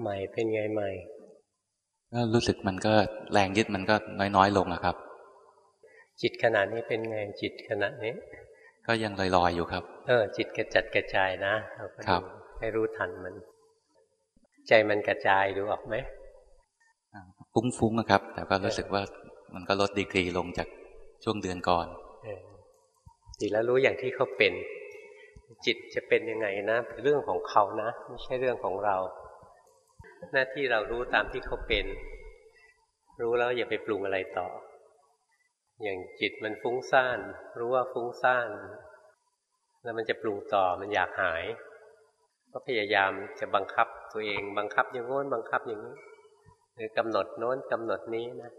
ใหม่เป็นไงใหม่ก็รู้สึกมันก็แรงยึดมันก็น้อยๆลงนะครับ จิตขนาดนี้เป็นไงจิตขณะนี้ ก็ยังลอยๆอยู่ครับ เออ จิตกระจัดกระจายนะครับ ให้รู้ทันมัน ใจมันกระจายดูออกไหมฟุ้งๆนะครับ แต่ก็รู้สึกว่ามันก็ลดดีกรีลงจากช่วงเดือนก่อนจิตแล้วรู้อย่างที่เขาเป็น จิตจะเป็นยังไงนะเรื่องของเขานะ ไม่ใช่เรื่องของเรา หน้าที่เรารู้ตามที่เขาเป็น รู้แล้วอย่าไปปรุงอะไรต่อ อย่างจิตมันฟุ้งซ่าน รู้ว่าฟุ้งซ่าน แล้วมันจะปรุงต่อมันอยากหาย ก็พยายามจะบังคับตัวเอง บังคับอย่างโน้นบังคับอย่างนี้ หรือกำหนดโน้นกำหนดนี้นะ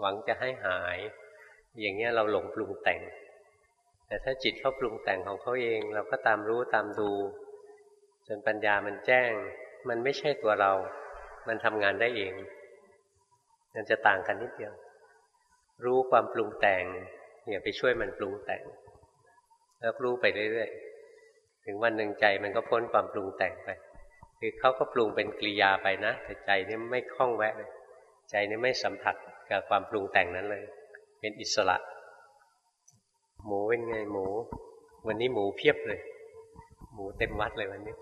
หวังจะให้หาย อย่างเงี้ยเราหลงปรุงแต่ง แต่ถ้าจิตเขาปรุงแต่งของเขาเอง เราก็ตามรู้ตามดู จนปัญญามันแจ้ง มันไม่ใช่ตัวเรา มันทำงานได้เองมันจะต่างกันนิดเดียว รู้ความปรุงแต่งอย่าไปช่วยมันปรุงแต่ง แล้วรู้ไปเรื่อยๆ ถึงวันหนึ่งใจมันก็พ้นความปรุงแต่งไป คือเขาก็ปรุงเป็นกริยาไปนะ แต่ใจนี่ไม่คล้องแวะเลย ใจนี่ไม่สัมผัสกับความปรุงแต่งนั้นเลย เป็นอิสระ หมูเป็นไงหมู วันนี้หมูเพียบเลย หมูเต็มวัดเลยวันนี้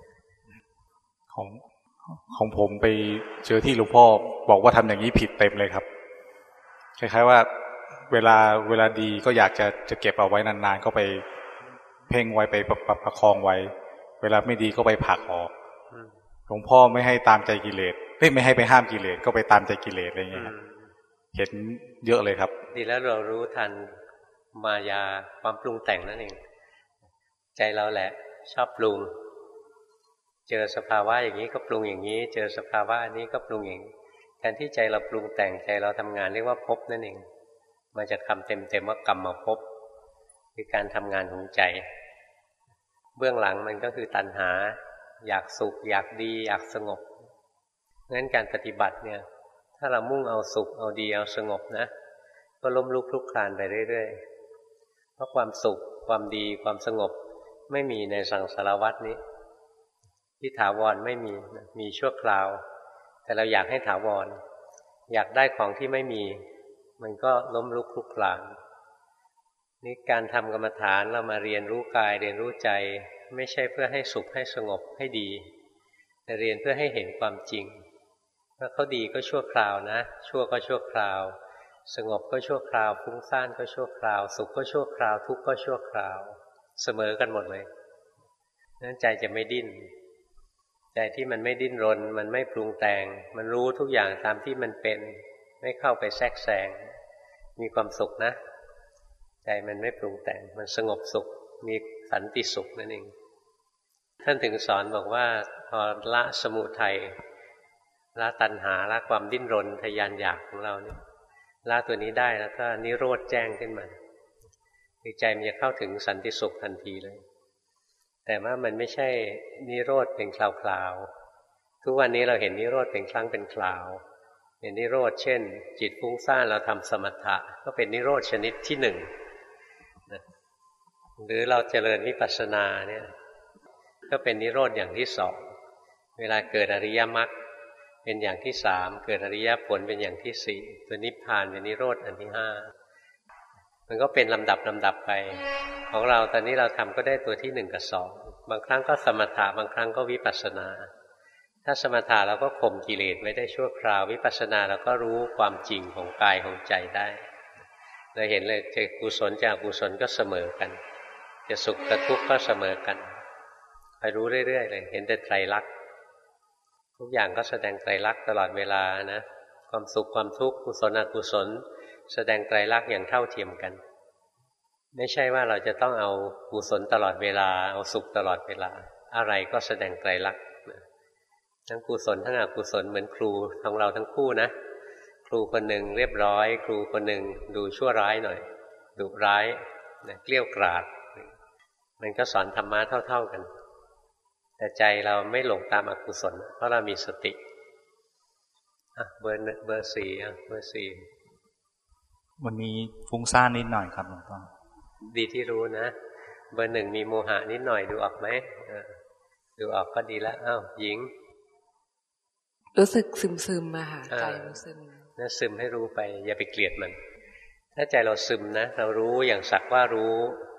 ของ ของผมไปเจอที่หลวงพ่อบอกว่าทำอย่างนี้ผิดเต็มเลยครับ คล้ายๆว่าเวลาเวลาดีก็อยากจะจะเก็บเอาไว้นานๆ ก็ไปเพ่งไว้ไปประประคองไว้ เวลาไม่ดีก็ไปผลักออกหลวงพ่อไม่ให้ตามใจกิเลสไม่ให้ไปห้ามกิเลสก็ไปตามใจกิเลสอะไรเงี้ยเห็นเยอะเลยครับ ดีแล้วเรารู้ทันมายาความปรุงแต่งนั่นเอง ใจเราแหละ ชอบปรุง เจอสภาวะอย่างนี้ก็ปรุงอย่างนี้ เจอสภาวะอันนี้ก็ปรุงอย่างแทนที่ใจเราปรุงแต่งใจเราทำงานเรียกว่าพบนั่นเองมาจากคำเต็มๆว่ากรรมมาพบคือการทำงานของใจ เบื้องหลังมันก็คือตัณหา อยากสุข อยากดี อยากสงบงั้นการปฏิบัติเนี่ย ถ้าเรามุ่งเอาสุขเอาดีเอาสงบนะ ก็ล้มลุกคลุกคลานไปเรื่อยๆเพราะความสุขความดีความสงบไม่มีในสังสารวัตนี้ ที่ถาวรไม่มีมีชั่วคราว แต่เราอยากให้ถาวร อยากได้ของที่ไม่มี มันก็ล้มลุกคลุกคลานนี่การทำกรรมฐานเรามาเรียนรู้กายเรียนรู้ใจ ไม่ใช่เพื่อให้สุขให้สงบให้ดี แต่เรียนเพื่อให้เห็นความจริงถ้าเขาดีก็ชั่วคราวนะ ชั่วก็ชั่วคราว สงบก็ชั่วคราวฟุ้งซ่านก็ชั่วคราว สุขก็ชั่วคราว ทุกข์ก็ชั่วคราว เสมอกันหมดเลยนั้นใจจะไม่ดิ้น ใจที่มันไม่ดิ้นรน มันไม่ปรุงแต่ง มันรู้ทุกอย่างตามที่มันเป็น ไม่เข้าไปแทรกแซงมีความสุขนะ ใจมันไม่ปรุงแต่ง มันสงบสุข มีสันติสุขนั่นเองท่านถึงสอนบอกว่าพอละสมุทัยละตัณหาละความดิ้นรนทยานอยากของเราเนี่ยละตัวนี้ได้แล้วก็นิโรธแจ้งขึ้นมาคือใจมันจะเข้าถึงสันติสุขทันทีเลย แต่ว่ามันไม่ใช่นิโรธเป็นคราวๆ ทุกวันนี้เราเห็นนิโรธเป็นครั้งเป็นคราว เห็นนิโรธเช่น จิตฟุ้งซ่านเราทำสมถะก็เป็นนิโรธชนิดที่หนึ่งหรือเราเจริญวิปัสสนาเนี่ยก็เป็นนิโรธอย่างที่สอง เวลาเกิดอริยมรรคเป็นอย่างที่สาม เกิดอริยผลเป็นอย่างที่สี่ตัวนิพพานเป็นนิโรธอันที่ห้า มันก็เป็นลำดับลำดับไป ของเราตอนนี้เราทำก็ได้ตัวที่หนึ่งกับสองบางครั้งก็สมถะบางครั้งก็วิปัสสนา ถ้าสมถะเราก็ข่มกิเลสไว้ได้ชั่วคราว วิปัสสนาเราก็รู้ความจริงของกายของใจได้เราเห็นเลยจะกุศลจากกุศลก็เสมอกัน จะสุขกับทุกข์ก็เสมอกันไปรู้เรื่อยๆเลยเห็นแต่ไตรลักษณ์ทุกอย่างก็แสดงไตรลักษณ์ตลอดเวลานะ ความสุขความทุกข์กุศลอกุศล แสดงไตรลักษณ์อย่างเท่าเทียมกัน ไม่ใช่ว่าเราจะต้องเอากุศลตลอดเวลา เอาสุขตลอดเวลา อะไรก็แสดงไตรลักษณ์ทั้งกุศลทั้งอกุศลเหมือนครูของเราทั้งคู่นะ ครูคนหนึ่งเรียบร้อย ครูคนหนึ่งดูชั่วร้ายหน่อยดุร้ายนะเกลี้ยกราด มันก็สอนธรรมะเท่า ๆกัน แต่ใจเราไม่หลงตามอกุศล เพราะเรามีสติอะเบอร์เบอร์สี่อะเบอร์สี่ วันนี้ฟุ้งซ่านนิดหน่อยครับหลวงพ่อดีที่รู้นะ เบอร์หนึ่งมีโมหะนิดหน่อยดูออกไหมดูออกก็ดีแล้วอ้าวหญิง รู้สึกซึมซึมมาค่ะใจมันซึมนะซึมให้รู้ไป อย่าไปเกลียดมัน ถ้าใจเราซึมนะ เรารู้อย่างสักว่ารู้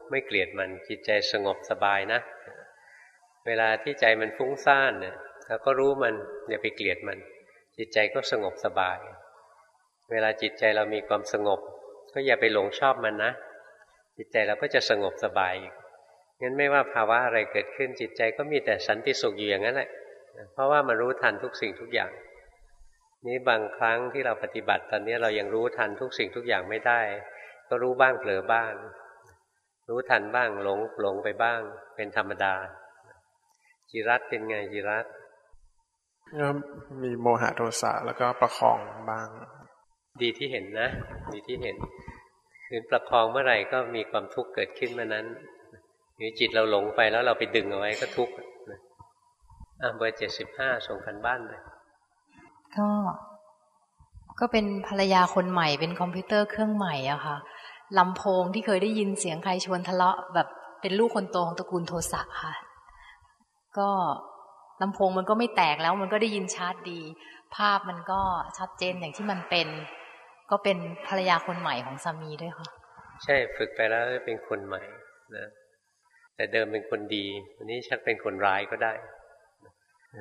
ไม่เกลียดมัน จิตใจสงบสบายนะ เวลาที่ใจมันฟุ้งซ่านเนี่ยเราก็รู้มัน อย่าไปเกลียดมัน จิตใจก็สงบสบาย เวลาจิตใจเรามีความสงบ ก็อย่าไปหลงชอบมันนะ จิตใจเราก็จะสงบสบายงั้นไม่ว่าภาวะอะไรเกิดขึ้นจิตใจก็มีแต่สันติสุขอยู่อย่างนั้นแหละ เพราะว่ามันรู้ทันทุกสิ่งทุกอย่าง นี้บางครั้งที่เราปฏิบัติตอนนี้เรายังรู้ทันทุกสิ่งทุกอย่างไม่ได้ ก็รู้บ้างเผลอบ้าง รู้ทันบ้างหลงหลงไปบ้าง เป็นธรรมดา จิรัตเป็นไงจิรัตก็มีโมหะโทสะแล้วก็ประคองบ้าง ดีที่เห็นนะ ดีที่เห็นคือประคองเมื่อไหร่ก็มีความทุกข์เกิดขึ้นเมื่อนั้นหรือจิตเราหลงไปแล้วเราไปดึงเอาไว้ก็ทุกข์อะเบอร์เจ็ดสิบห้าส่งกันบ้านเลยก็ก็เป็นภรรยาคนใหม่เป็นคอมพิวเตอร์เครื่องใหม่อะค่ะลำโพงที่เคยได้ยินเสียงใครชวนทะเลาะ แบบเป็นลูกคนโตของตระกูลโทสะค่ะ ก็ลำโพงมันก็ไม่แตกแล้วมันก็ได้ยินชัดดี ภาพมันก็ชัดเจนอย่างที่มันเป็น ก็เป็นภรรยาคนใหม่ของสามีด้วยค่ะ ใช่ฝึกไปแล้วเป็นคนใหม่นะแต่เดิมเป็นคนดีวันนี้ชักเป็นคนร้ายก็ได้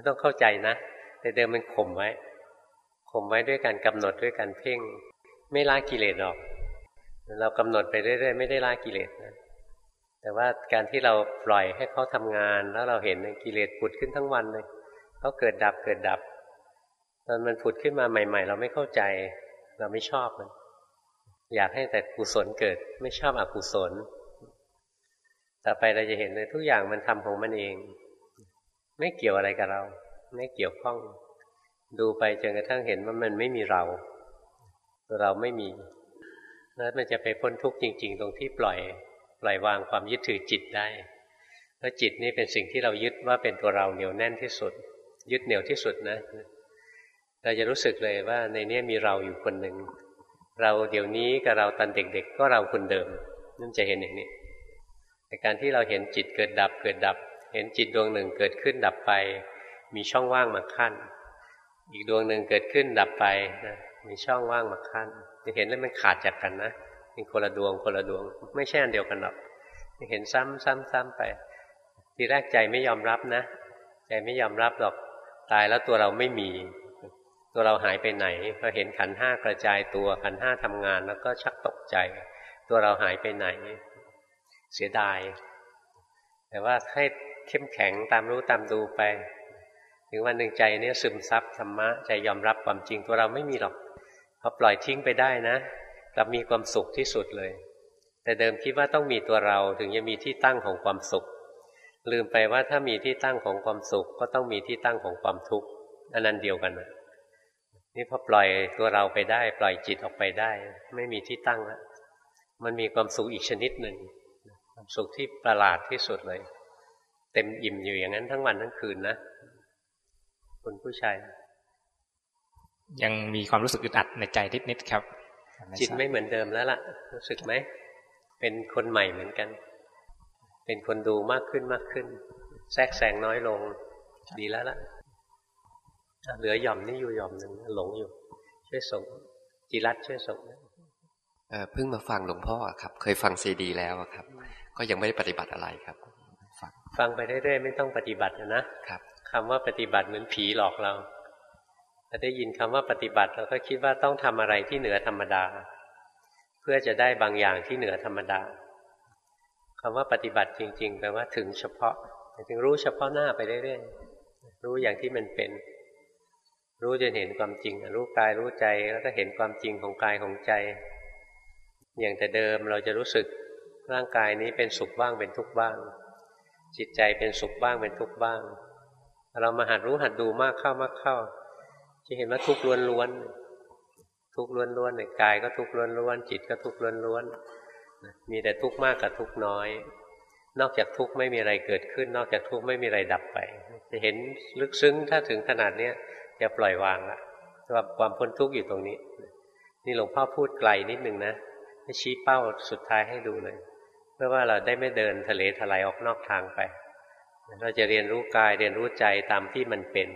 ต้องเข้าใจนะ แต่เดิมมันข่มไว้ข่มไว้ด้วยการกำหนดด้วยการเพ่ง ไม่ละกิเลสหรอก เรากำหนดไปเรื่อยๆไม่ได้ละกิเลสนะแต่ว่าการที่เราปล่อยให้เขาทำงาน แล้วเราเห็นกิเลสผุดขึ้นทั้งวันเลยเขาเกิดดับเกิดดับ ตอนมันผุดขึ้นมาใหม่ ๆ เราไม่เข้าใจ เราไม่ชอบมัน อยากให้แต่กุศลเกิด ไม่ชอบอกุศล ต่อไปเราจะเห็นเลยทุกอย่างมันทำของมันเอง ไม่เกี่ยวอะไรกับเรา ไม่เกี่ยวข้อง ดูไปจนกระทั่งเห็นว่ามันไม่มีเรา เราไม่มี แล้วมันจะไปพ้นทุกข์จริง ๆ ตรงที่ปล่อย ปล่อยวางความยึดถือจิตได้เพราะจิตนี่เป็นสิ่งที่เรายึดว่าเป็นตัวเราเหนียวแน่นที่สุด ยึดเหนียวที่สุดนะ เราจะรู้สึกเลยว่าในนี้มีเราอยู่คนหนึ่งเราเดี๋ยวนี้กับเราตอนเด็ก ๆ ก็เราคนเดิมนั่นจะเห็นอย่างนี้แต่การที่เราเห็นจิตเกิดดับเกิดดับ เห็นจิตดวงหนึ่งเกิดขึ้นดับไป มีช่องว่างมาขั้น อีกดวงหนึ่งเกิดขึ้นดับไปนะมีช่องว่างมาขั้นจะเห็นแล้วมันขาดจากกันนะเป็นคนละดวงคนละดวง ไม่ใช่อันเดียวกันหรอกเห็นซ้ำซ้ำซ้ำไป ทีแรกใจไม่ยอมรับนะ ใจไม่ยอมรับหรอกตายแล้วตัวเราไม่มี ตัวเราหายไปไหนพอเห็นขันห้ากระจายตัวขันห้าทำงานแล้วก็ชักตกใจ ตัวเราหายไปไหน เสียดาย แต่ว่าให้เข้มแข็งตามรู้ตามดูไป ถึงวันหนึ่งใจเนี่ยซึมซับธรรมะใจยอมรับความจริงตัวเราไม่มีหรอกพอปล่อยทิ้งไปได้นะกลับมีความสุขที่สุดเลย แต่เดิมคิดว่าต้องมีตัวเราถึงจะมีที่ตั้งของความสุข ลืมไปว่าถ้ามีที่ตั้งของความสุขก็ต้องมีที่ตั้งของความทุกข์อันนั้นเดียวกันนะ นี่พอปล่อยตัวเราไปได้ ปล่อยจิตออกไปได้ ไม่มีที่ตั้งแล้วมันมีความสุขอีกชนิดหนึ่งความสุขที่ประหลาดที่สุดเลย เต็มอิ่มอยู่อย่างนั้นทั้งวันทั้งคืนนะคุณผู้ชาย ยังมีความรู้สึกอึดอัดในใจนิดๆครับ จิตไม่เหมือนเดิมแล้วล่ะ รู้สึกไหม เป็นคนใหม่เหมือนกัน เป็นคนดูมากขึ้นมากขึ้น แทรกแซงน้อยลง ดีแล้วล่ะ เหลือหย่อมนี่อยู่หย่อมหนึ่งหลงอยู่ ช่วยส่งจิรัตช่วยส่งเพิ่งมาฟังหลวงพ่อครับ เคยฟังซีดี แล้วครับ ก็ยังไม่ได้ปฏิบัติอะไรครับ ฟังไปเรื่อยๆไม่ต้องปฏิบัตินะครับคำว่าปฏิบัติเหมือนผีหลอกเราถ้าได้ยินคำว่าปฏิบัติเราก็คิดว่าต้องทำอะไรที่เหนือธรรมดา เพื่อจะได้บางอย่างที่เหนือธรรมดาคำว่าปฏิบัติจริง ๆ แปลว่าถึงเฉพาะถึงรู้เฉพาะหน้าไปเรื่อยๆรู้อย่างที่มันเป็น รู้จนเห็นความจริง รู้กายรู้ใจแล้วก็เห็นความจริงของกายของใจ อย่างแต่เดิมเราจะรู้สึกร่างกายนี้เป็นสุขบ้างเป็นทุกข์บ้าง จิตใจเป็นสุขบ้างเป็นทุกข์บ้าง เรามาหัดรู้หัดดูมากเข้ามากเข้า จะเห็นว่าทุกข์ล้วนๆทุกข์ล้วนๆในกายก็ทุกข์ล้วนๆจิตก็ทุกข์ล้วนๆมีแต่ทุกข์มากกับทุกข์น้อย นอกจากทุกข์ไม่มีอะไรเกิดขึ้น นอกจากทุกข์ไม่มีอะไรดับไปจะเห็นลึกซึ้งถ้าถึงขนาดเนี้ย จะปล่อยวางละว่าความพ้นทุกข์อยู่ตรงนี้ นี่หลวงพ่อพูดไกลนิดนึงนะให้ชี้เป้าสุดท้ายให้ดูเลยเพื่อว่าเราได้ไม่เดินทะเลถลายออกนอกทางไป เราจะเรียนรู้กายเรียนรู้ใจตามที่มันเป็น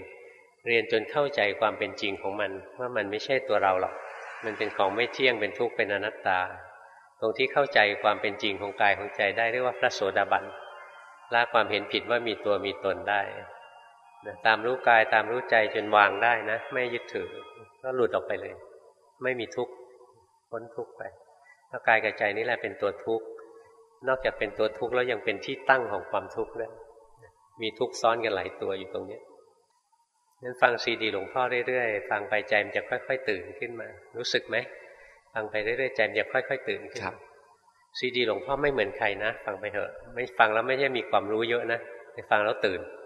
เรียนจนเข้าใจความเป็นจริงของมัน ว่ามันไม่ใช่ตัวเราหรอก มันเป็นของไม่เที่ยงเป็นทุกข์เป็นอนัตตา ตรงที่เข้าใจความเป็นจริงของกายของใจได้เรียกว่าพระโสดาบันละความเห็นผิดว่ามีตัวมีตนได้ ตามรู้กายตามรู้ใจจนวางได้นะ ไม่ยึดถือ ก็หลุดออกไปเลย ไม่มีทุกข์พ้นทุกข์ไปเพราะกายกับใจนี่แหละเป็นตัวทุกข์นอกจากเป็นตัวทุกข์แล้วยังเป็นที่ตั้งของความทุกข์ด้วยมีทุกข์ซ้อนกันหลายตัวอยู่ตรงนี้งั้นฟังซีดีหลวงพ่อเรื่อยๆฟังไปใจมันจะค่อย ๆ ตื่นขึ้นมา รู้สึกไหมฟังไปเรื่อยๆใจมันจะค่อย ๆ ตื่นขึ้นซีดีหลวงพ่อไม่เหมือนใครนะ ฟังไปเถอะ ไม่ฟังแล้วไม่ใช่มีความรู้เยอะนะแต่ฟังแล้วตื่นพ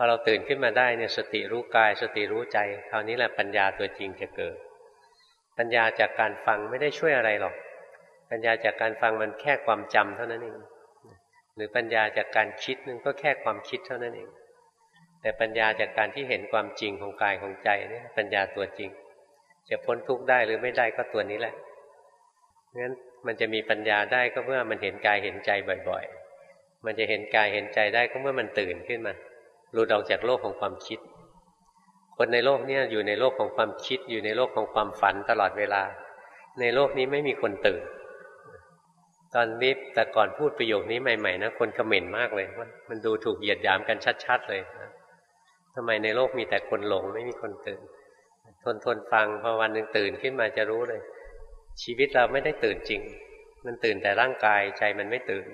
อเราตื่นขึ้นมาได้เนี่ยสติรู้กาย สติรู้ใจ คราวนี้แหละปัญญาตัวจริงจะเกิด ปัญญาจากการฟังไม่ได้ช่วยอะไรหรอก ปัญญาจากการฟังมันแค่ความจำเท่านั้นเองหรือปัญญาจากการคิดนึงก็แค่ความคิดเท่านั้นเอง แต่ปัญญาจากการที่เห็นความจริงของกายของใจเนี่ยปัญญาตัวจริง จะพ้นทุกข์ได้หรือไม่ได้ก็ตัวนี้แหละงั้นมันจะมีปัญญาได้ก็เมื่อมันเห็นกายเห็นใจบ่อย ๆ มันจะเห็นกายเห็นใจได้ก็เมื่อมันตื่นขึ้นมา หลุดออกจากโลกของความคิด คนในโลกนี้อยู่ในโลกของความคิด อยู่ในโลกของความฝันตลอดเวลา ในโลกนี้ไม่มีคนตื่น ตอนนี้แต่ก่อนพูดประโยคนี้ใหม่ๆนะคนคอมเมนต์มากเลยว่ามันดูถูกเหยียดหยามกันชัด ๆ เลยนะทำไมในโลกมีแต่คนหลงไม่มีคนตื่น ทนทนฟังพอวันหนึ่งตื่นขึ้นมาจะรู้เลย ชีวิตเราไม่ได้ตื่นจริง มันตื่นแต่ร่างกายใจมันไม่ตื่น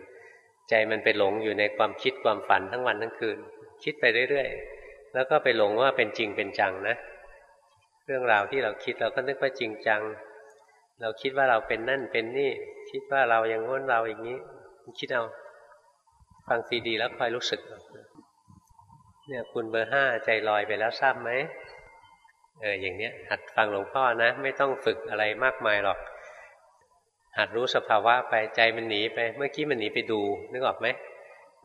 ใจมันไปหลงอยู่ในความคิดความฝันทั้งวันทั้งคืน คิดไปเรื่อยๆ แล้วก็ไปหลงว่าเป็นจริงเป็นจังนะ เรื่องราวที่เราคิดเราก็นึกว่าจริงจัง เราคิดว่าเราเป็นนั่นเป็นนี่ คิดว่าเราอย่างง้นเราอย่างนี้ คิดเอาฟังซีดีแล้วคอยรู้สึก เนี่ยคุณเบอร์ห้าใจลอยไปแล้วทราบไหมเอออย่างเนี้ยหัดฟังหลวงพ่อนะ ไม่ต้องฝึกอะไรมากมายหรอก หัดรู้สภาวะไปใจมันหนีไป เมื่อกี้มันหนีไปดูนึกออกไหม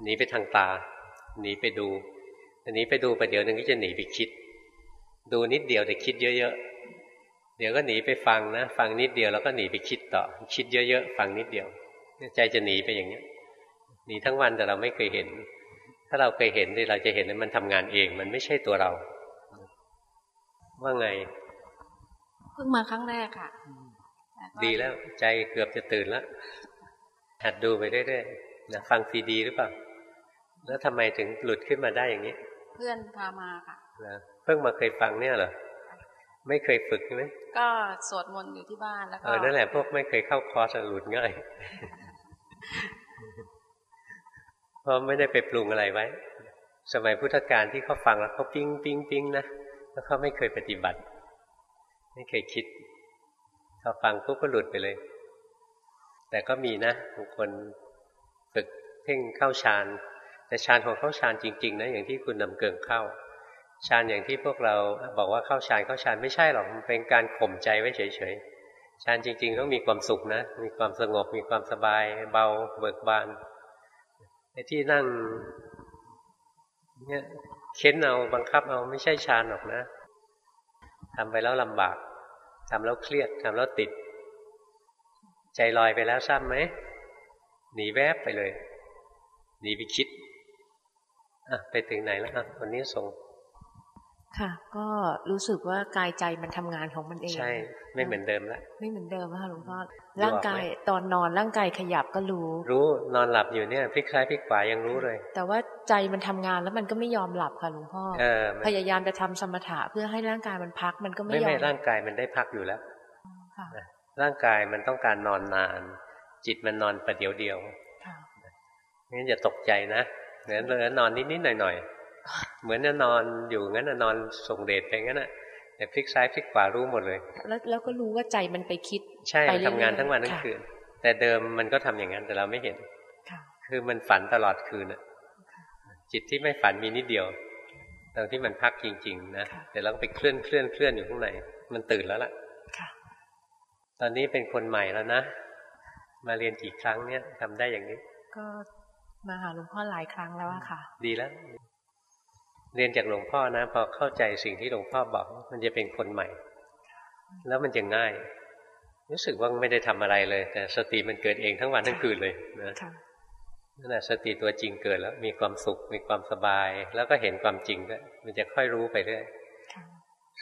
หนีไปทางตา หนีไปดูอันนี้ไปดูไปเดี๋ยวนึงก็จะหนีไปคิด ดูนิดเดียวแต่คิดเยอะเดี๋ยวก็หนีไปฟังนะฟังนิดเดียวแล้วก็หนีไปคิดต่อ คิดเยอะๆฟังนิดเดียวใจจะหนีไปอย่างเนี้ยหนีทั้งวันแต่เราไม่เคยเห็น ถ้าเราเคยเห็นที่เราจะเห็นว่ามันทำงานเอง มันไม่ใช่ตัวเรา ว่าไง เพิ่งมาครั้งแรกค่ะ ดีแล้วใจเกือบจะตื่นแล้วหัดดูไปเรื่อยๆนะฟังซีดีหรือเปล่า แล้วทำไมถึงหลุดขึ้นมาได้อย่างนี้ เพื่อนพามาค่ะเพิ่งมาเคยฟังเนี่ยเหรอไม่เคยฝึกใช่ไหมก็สวดมนต์อยู่ที่บ้านแล้วก็เออนั่นแหละพวกไม่เคยเข้าคอร์สหลุดง่ายเพราะไม่ได้ไปปรุงอะไรไว้ สมัยพุทธกาลที่เขาฟังแล้วเขาปิ้งปิ้งปิ้งนะแล้วเขาไม่เคยปฏิบัติ ไม่เคยคิด เขาฟังปุ๊บก็หลุดไปเลย แต่ก็มีนะบางคนฝึกเพ่งเข้าฌานแต่ฌานของเข้าฌานจริงๆนะอย่างที่คุณนำเกิงเข้าฌานอย่างที่พวกเราบอกว่าเข้าฌานเข้าฌานไม่ใช่หรอกมันเป็นการข่มใจไว้เฉยๆฌานจริงๆต้องมีความสุขนะ มีความสงบมีความสบาย เบาเบิกบานไอ้ที่นั่งเนี่ยเค้นเอาบังคับเอาไม่ใช่ฌานหรอกนะทำไปแล้วลำบาก ทำแล้วเครียดทำแล้วติด ใจลอยไปแล้วทราบไหมหนีแวบไปเลย หนีไปคิดอะไปถึงไหนแล้วอะคนนี้ส่ง ค่ะ ก็รู้สึกว่ากายใจมันทำงานของมันเอง ใช่ ไม่เหมือนเดิมแล้วไม่เหมือนเดิมค่ะหลวงพ่อร่างกายตอนนอนร่างกายขยับก็รู้ รู้นอนหลับอยู่เนี่ยพลิกซ้ายพลิกขวายังรู้เลย แต่ว่าใจมันทำงานแล้วมันก็ไม่ยอมหลับค่ะหลวงพ่อพยายามจะทำสมถะเพื่อให้ร่างกายมันพักมันก็ไม่ยอมไม่ไม่ร่างกายมันได้พักอยู่แล้วร่างกายมันต้องการนอนนาน จิตมันนอนประเดี๋ยวเดียวงั้นอย่าตกใจนะเหมือนเลยนอนนิดๆหน่อยๆ เหมือนนอนอยู่งั้นนอนส่งเดชไปงั้นน่ะแต่พลิกซ้ายพลิกขวารู้หมดเลย แล้วแล้วก็รู้ว่าใจมันไปคิดใช่ทำงานทั้งวันทั้งคืน แต่เดิมมันก็ทำอย่างนั้นแต่เราไม่เห็นคือมันฝันตลอดคืนอะจิตที่ไม่ฝันมีนิดเดียวตอนที่มันพักจริง ๆ นะแต่เราไปเคลื่อนเคลื่อนเคลื่อนอยู่ข้างในมันตื่นแล้วล่ะตอนนี้เป็นคนใหม่แล้วนะ มาเรียนกี่ครั้งเนี่ยทำได้อย่างนี้ ก็มาหาหลวงพ่อหลายครั้งแล้วอะค่ะ ดีแล้ว เรียนจากหลวงพ่อนะพอเข้าใจสิ่งที่หลวงพ่อบอก มันจะเป็นคนใหม่ แล้วมันจะง่าย รู้สึกว่าไม่ได้ทำอะไรเลย แต่สติมันเกิดเองทั้งวันทั้งคืนเลยนะนั่นแหละสติตัวจริงเกิดแล้ว มีความสุขมีความสบาย แล้วก็เห็นความจริงด้วยมันจะค่อยรู้ไปเรื่อย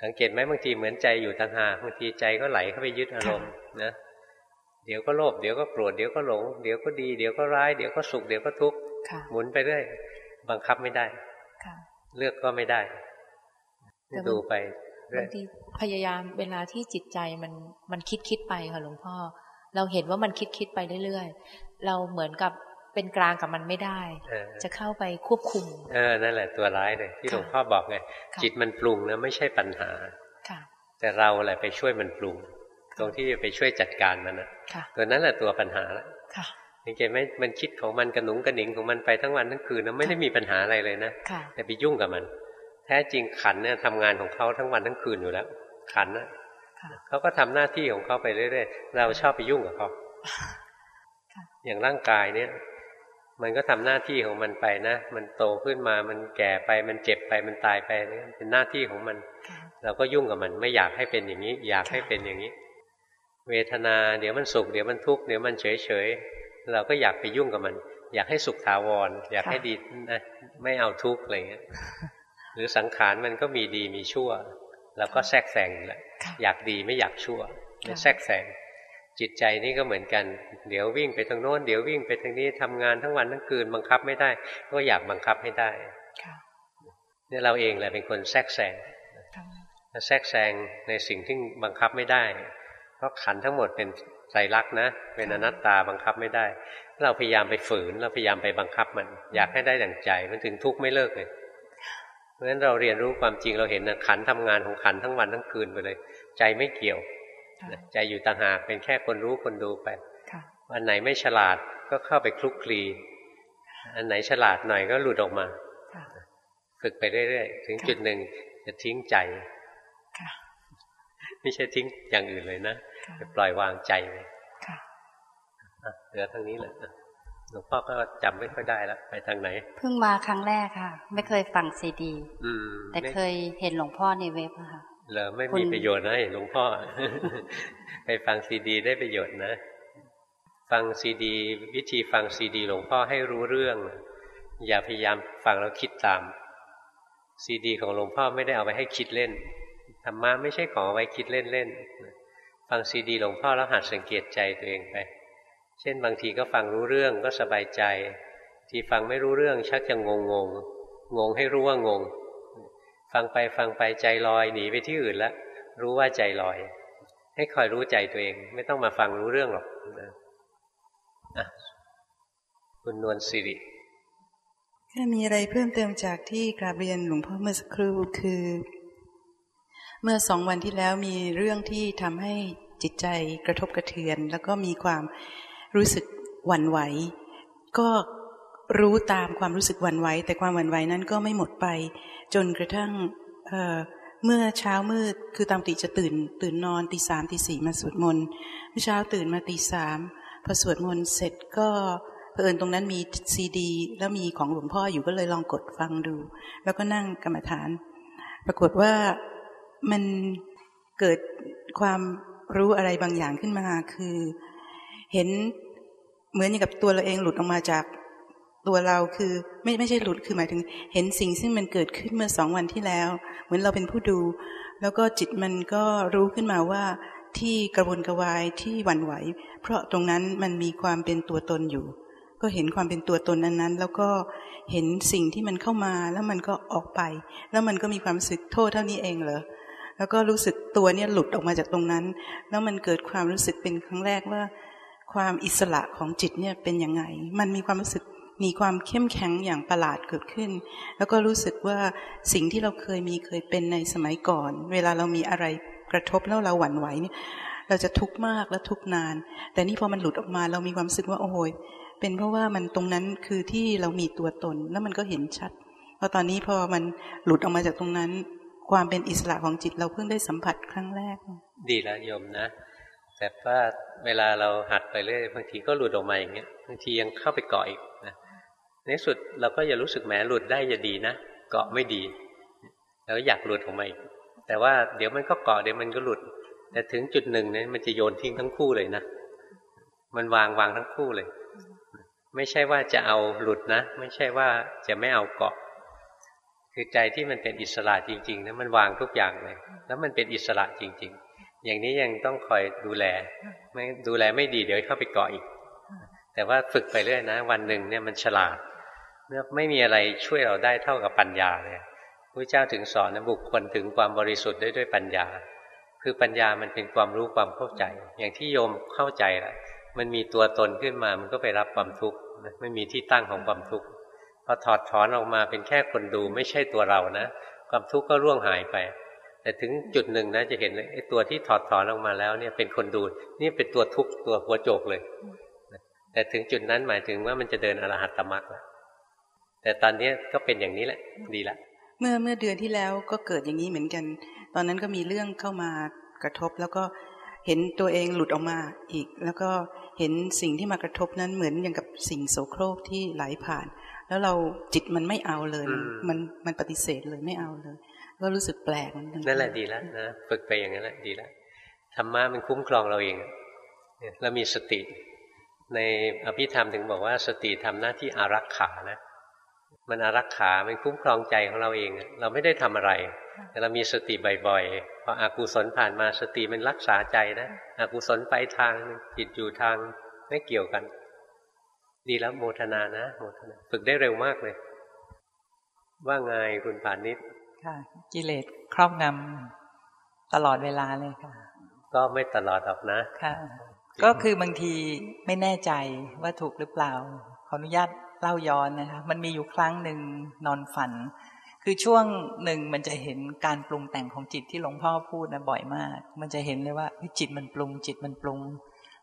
สังเกตไหมบางทีเหมือนใจอยู่ต่างหากบางทีใจก็ไหลเข้าไปยึดอารมณ์นะเดี๋ยวก็โลภเดี๋ยวก็โกรธเดี๋ยวก็หลง เดี๋ยวก็ดี เดี๋ยวก็ร้าย เดี๋ยวก็สุขเดี๋ยวก็ทุกข์หมุนไปเรื่อยบังคับไม่ได้ เลือกก็ไม่ได้ดูไปบางทีพยายามเวลาที่จิตใจมันมันคิดคิดไปค่ะหลวงพ่อ เราเห็นว่ามันคิดคิดไปเรื่อยๆ เราเหมือนกับเป็นกลางกับมันไม่ได้ จะเข้าไปควบคุม เออ นั่นแหละตัวร้ายเลยที่หลวงพ่อบอกไง จิตมันปรุงนะไม่ใช่ปัญหา แต่เราแหละไปช่วยมันปรุง ตรงที่จะไปช่วยจัดการมันนะตัวนั้นแหละตัวปัญหาละ สังเกตไหมมันคิดของมันกระหนุงกระหนิงของมันไปทั้งวันทั้งคืนนะไม่ได้มีปัญหาอะไรเลยนะแต่ไปยุ่งกับมัน แท้จริงขันเนี่ยทำงานของเขาทั้งวันทั้งคืนอยู่แล้ว ขันนะเขาก็ทำหน้าที่ของเขาไปเรื่อยๆเราชอบไปยุ่งกับเขาอย่างร่างกายเนี่ย มันก็ทำหน้าที่ของมันไปนะ มันโตขึ้นมามันแก่ไปมันเจ็บไปมันตายไปนี่เป็นหน้าที่ของมัน เราก็ยุ่งกับมันไม่อยากให้เป็นอย่างนี้ อยากให้เป็นอย่างนี้ เวทนา เดี๋ยวมันสุขเดี๋ยวมันทุกข์เดี๋ยวมันเฉยเฉย เราก็อยากไปยุ่งกับมัน อยากให้สุขถาวร อยากให้ดีนะไม่เอาทุกข์อะไรเงี้ยหรือสังขารมันก็มีดีมีชั่วเราก็แทรกแซงแหละอยากดีไม่อยากชั่วแทรกแซงจิตใจนี่ก็เหมือนกัน เดี๋ยววิ่งไปทางโน้น เดี๋ยววิ่งไปทางนี้ทำงานทั้งวันทั้งคืนบังคับไม่ได้ ก็อยากบังคับให้ได้เนี่ยเราเองแหละเป็นคนแทรกแซงแทรกแซงในสิ่งที่บังคับไม่ได้ เพราะขันทั้งหมดเป็น ใจรักนะ เป็นอนัตตาบังคับไม่ได้ เราพยายามไปฝืน เราพยายามไปบังคับมัน อยากให้ได้ดั่งใจมันถึงทุกข์ไม่เลิกเลย เพราะฉะนั้นเราเรียนรู้ความจริงเราเห็นนะขันทำงานของขันทั้งวันทั้งคืนไปเลย ใจไม่เกี่ยวใจอยู่ต่างหากเป็นแค่คนรู้คนดูไปอันไหนไม่ฉลาดก็เข้าไปคลุกคลี อันไหนฉลาดหน่อยก็หลุดออกมาฝึกไปเรื่อยๆ ถึงจุดหนึ่งจะทิ้งใจ ไม่ใช่ทิ้งอย่างอื่นเลยนะจะ ปล่อยวางใจเลยเหลือทางนี้แหละหลวงพ่อก็จำไม่ค่อยได้แล้วไปทางไหน เพิ่งมาครั้งแรกค่ะ ไม่เคยฟังซีดีแต่เคยเห็นหลวงพ่อในเว็บค่ะเหรอไม่มีประโยชน์นะหลวงพ่อ ไปฟังซีดี ได้ประโยชน์นะ ฟังซีดี วิธีฟังซีดี หลวงพ่อให้รู้เรื่อง อย่าพยายามฟังแล้วคิดตามซีดี ของหลวงพ่อไม่ได้เอาไปให้คิดเล่นธรรมะไม่ใช่ของเอาไว้คิดเล่นเล่น ฟังซีดีหลวงพ่อแล้วหัดสังเกตใจตัวเองไป เช่นบางทีก็ฟังรู้เรื่องก็สบายใจ ที่ฟังไม่รู้เรื่องชักจะงงงงงงให้รู้ว่างง ฟังไปฟังไปใจลอยหนีไปที่อื่นแล้วรู้ว่าใจลอย ให้คอยรู้ใจตัวเอง ไม่ต้องมาฟังรู้เรื่องหรอกนะคุณนวลสิริแค่มีอะไรเพิ่มเติมจากที่กราบเรียนหลวงพ่อเมื่อสักครู่คือ เมื่อสองวันที่แล้วมีเรื่องที่ทำให้จิตใจกระทบกระเทือน แล้วก็มีความรู้สึกหวั่นไหว ก็รู้ตามความรู้สึกหวั่นไหว แต่ความหวั่นไหวนั้นก็ไม่หมดไป จนกระทั่งเเมื่อเช้ามืดคือตามติจะตื่น ตื่นนอนตีสามตีสี่มาสวดมนต์เมื่อเช้าตื่นมาตีสามพอสวดมนต์เสร็จก็เผอิญตรงนั้นมีซีดี แล้วมีของหลวงพ่ออยู่ก็เลยลองกดฟังดู แล้วก็นั่งกรรมฐาน ปรากฏว่า มันเกิดความรู้อะไรบางอย่างขึ้นมาคือ เห็นเหมือนอย่างกับตัวเราเองหลุดออกมาจากตัวเราคือไม่ไม่ใช่หลุดคือหมายถึง เห็นสิ่งซึ่งมันเกิดขึ้นเมื่อสองวันที่แล้ว เหมือนเราเป็นผู้ดู แล้วก็จิตมันก็รู้ขึ้นมาว่าที่กระวนกระวายที่หวั่นไหว เพราะตรงนั้นมันมีความเป็นตัวตนอยู่ ก็เห็นความเป็นตัวตนนั้นนั้นแล้วก็เห็นสิ่งที่มันเข้ามาแล้วมันก็ออกไป แล้วมันก็มีความรู้สึกโทษเท่านี้เองเหรอ แล้วก็รู้สึกตัวเนี่ยหลุดออกมาจากตรงนั้น แล้วมันเกิดความรู้สึกเป็นครั้งแรกว่า ความอิสระของจิตเนี่ยเป็นยังไง มันมีความรู้สึกมีความเข้มแข็งอย่างประหลาดเกิดขึ้น แล้วก็รู้สึกว่าสิ่งที่เราเคยมีเคยเป็นในสมัยก่อน เวลาเรามีอะไรกระทบแล้วเราหวั่นไหวเนี่ยเราจะทุกข์มากและทุกข์นาน แต่นี่พอมันหลุดออกมาเรามีความรู้สึกว่าโอ้โหเป็นเพราะว่ามันตรงนั้นคือที่เรามีตัวตนแล้วมันก็เห็นชัดพอตอนนี้พอมันหลุดออกมาจากตรงนั้น ความเป็นอิสระของจิตเราเพิ่งได้สัมผัสครั้งแรก ดีแล้วโยมนะ แต่ว่าเวลาเราหัดไปเรื่อยบางทีก็หลุดออกมาอย่างเงี้ยบางทียังเข้าไปเกาะอีกนะในสุดเราก็อย่ารู้สึกแหมหลุดได้จะดีนะเกาะไม่ดีเราอยากหลุดออกมาอีกแต่ว่าเดี๋ยวมันก็เกาะเดี๋ยวมันก็หลุด แต่ถึงจุดหนึ่งเนี่ยมันจะโยนทิ้งทั้งคู่เลยนะมันวางวางทั้งคู่เลย ไม่ใช่ว่าจะเอาหลุดนะ ไม่ใช่ว่าจะไม่เอาเกาะ คือใจที่มันเป็นอิสระจริงๆนะมันวางทุกอย่างเลย แล้วมันเป็นอิสระจริง ๆ อย่างนี้ยังต้องคอยดูแล ไม่ดูแลไม่ดีเดี๋ยวเข้าไปเกาะอีก แต่ว่าฝึกไปเรื่อยนะ วันหนึ่งเนี่ยมันฉลาดเมื่อไม่มีอะไรช่วยเราได้เท่ากับปัญญาเลยพระเจ้าถึงสอนนะบุคคลถึงความบริสุทธิ์ได้ด้วยปัญญา คือปัญญามันเป็นความรู้ความเข้าใจ อย่างที่โยมเข้าใจแหละมันมีตัวตนขึ้นมามันก็ไปรับความทุกข์ไม่มีที่ตั้งของความทุกข์ อถอดถอนออกมาเป็นแค่คนดูไม่ใช่ตัวเรานะ ความทุกข์ก็ร่วงหายไป แต่ถึงจุดหนึ่งนะจะเห็นไอ้ตัวที่ถอดถอนออกมาแล้วเนี่ยเป็นคนดูนี่เป็นตัวทุกข์ตัวหัวโจกเลย แต่ถึงจุดนั้นหมายถึงว่ามันจะเดินอรหัตตมรรคแล้วแต่ตอนนี้ก็เป็นอย่างนี้แหละดีละ เมื่อเมื่อเดือนที่แล้วก็เกิดอย่างนี้เหมือนกัน ตอนนั้นก็มีเรื่องเข้ามากระทบแล้วก็เห็นตัวเองหลุดออกมาอีก แล้วก็เห็นสิ่งที่มากระทบนั้นเหมือนอย่างกับสิ่งโสโครกที่ไหลผ่าน แล้วเราจิตมันไม่เอาเลย มันมันปฏิเสธเลยไม่เอาเลย ก็รู้สึกแปลกนั่นแหละดีแล้วนะฝึกไปอย่างนั้นแหละดีแล้วธรรมะมันคุ้มครองเราเองเรามีสติ ในอภิธรรมถึงบอกว่าสติทำหน้าที่อารักขานะ มันอารักขา มันคุ้มครองใจของเราเอง เราไม่ได้ทำอะไร แต่เรามีสติบ่อยๆพออากุศลผ่านมาสติมันรักษาใจนะอกุศลไปทางจิตอยู่ทางไม่เกี่ยวกัน ดีแล้วโมทนานะโมทนาฝึกได้เร็วมากเลย ว่าไงคุณป่านนิดค่ะ กิเลสครอบงำตลอดเวลาเลยค่ะ ก็ไม่ตลอดหรอกนะค่ะ ก็คือบางทีไม่แน่ใจว่าถูกหรือเปล่า ขออนุญาตเล่าย้อนนะคะมันมีอยู่ครั้งหนึ่งนอนฝัน คือช่วงหนึ่งมันจะเห็นการปรุงแต่งของจิตที่หลวงพ่อพูดนะบ่อยมาก มันจะเห็นเลยว่าจิตมันปรุง จิตมันปรุง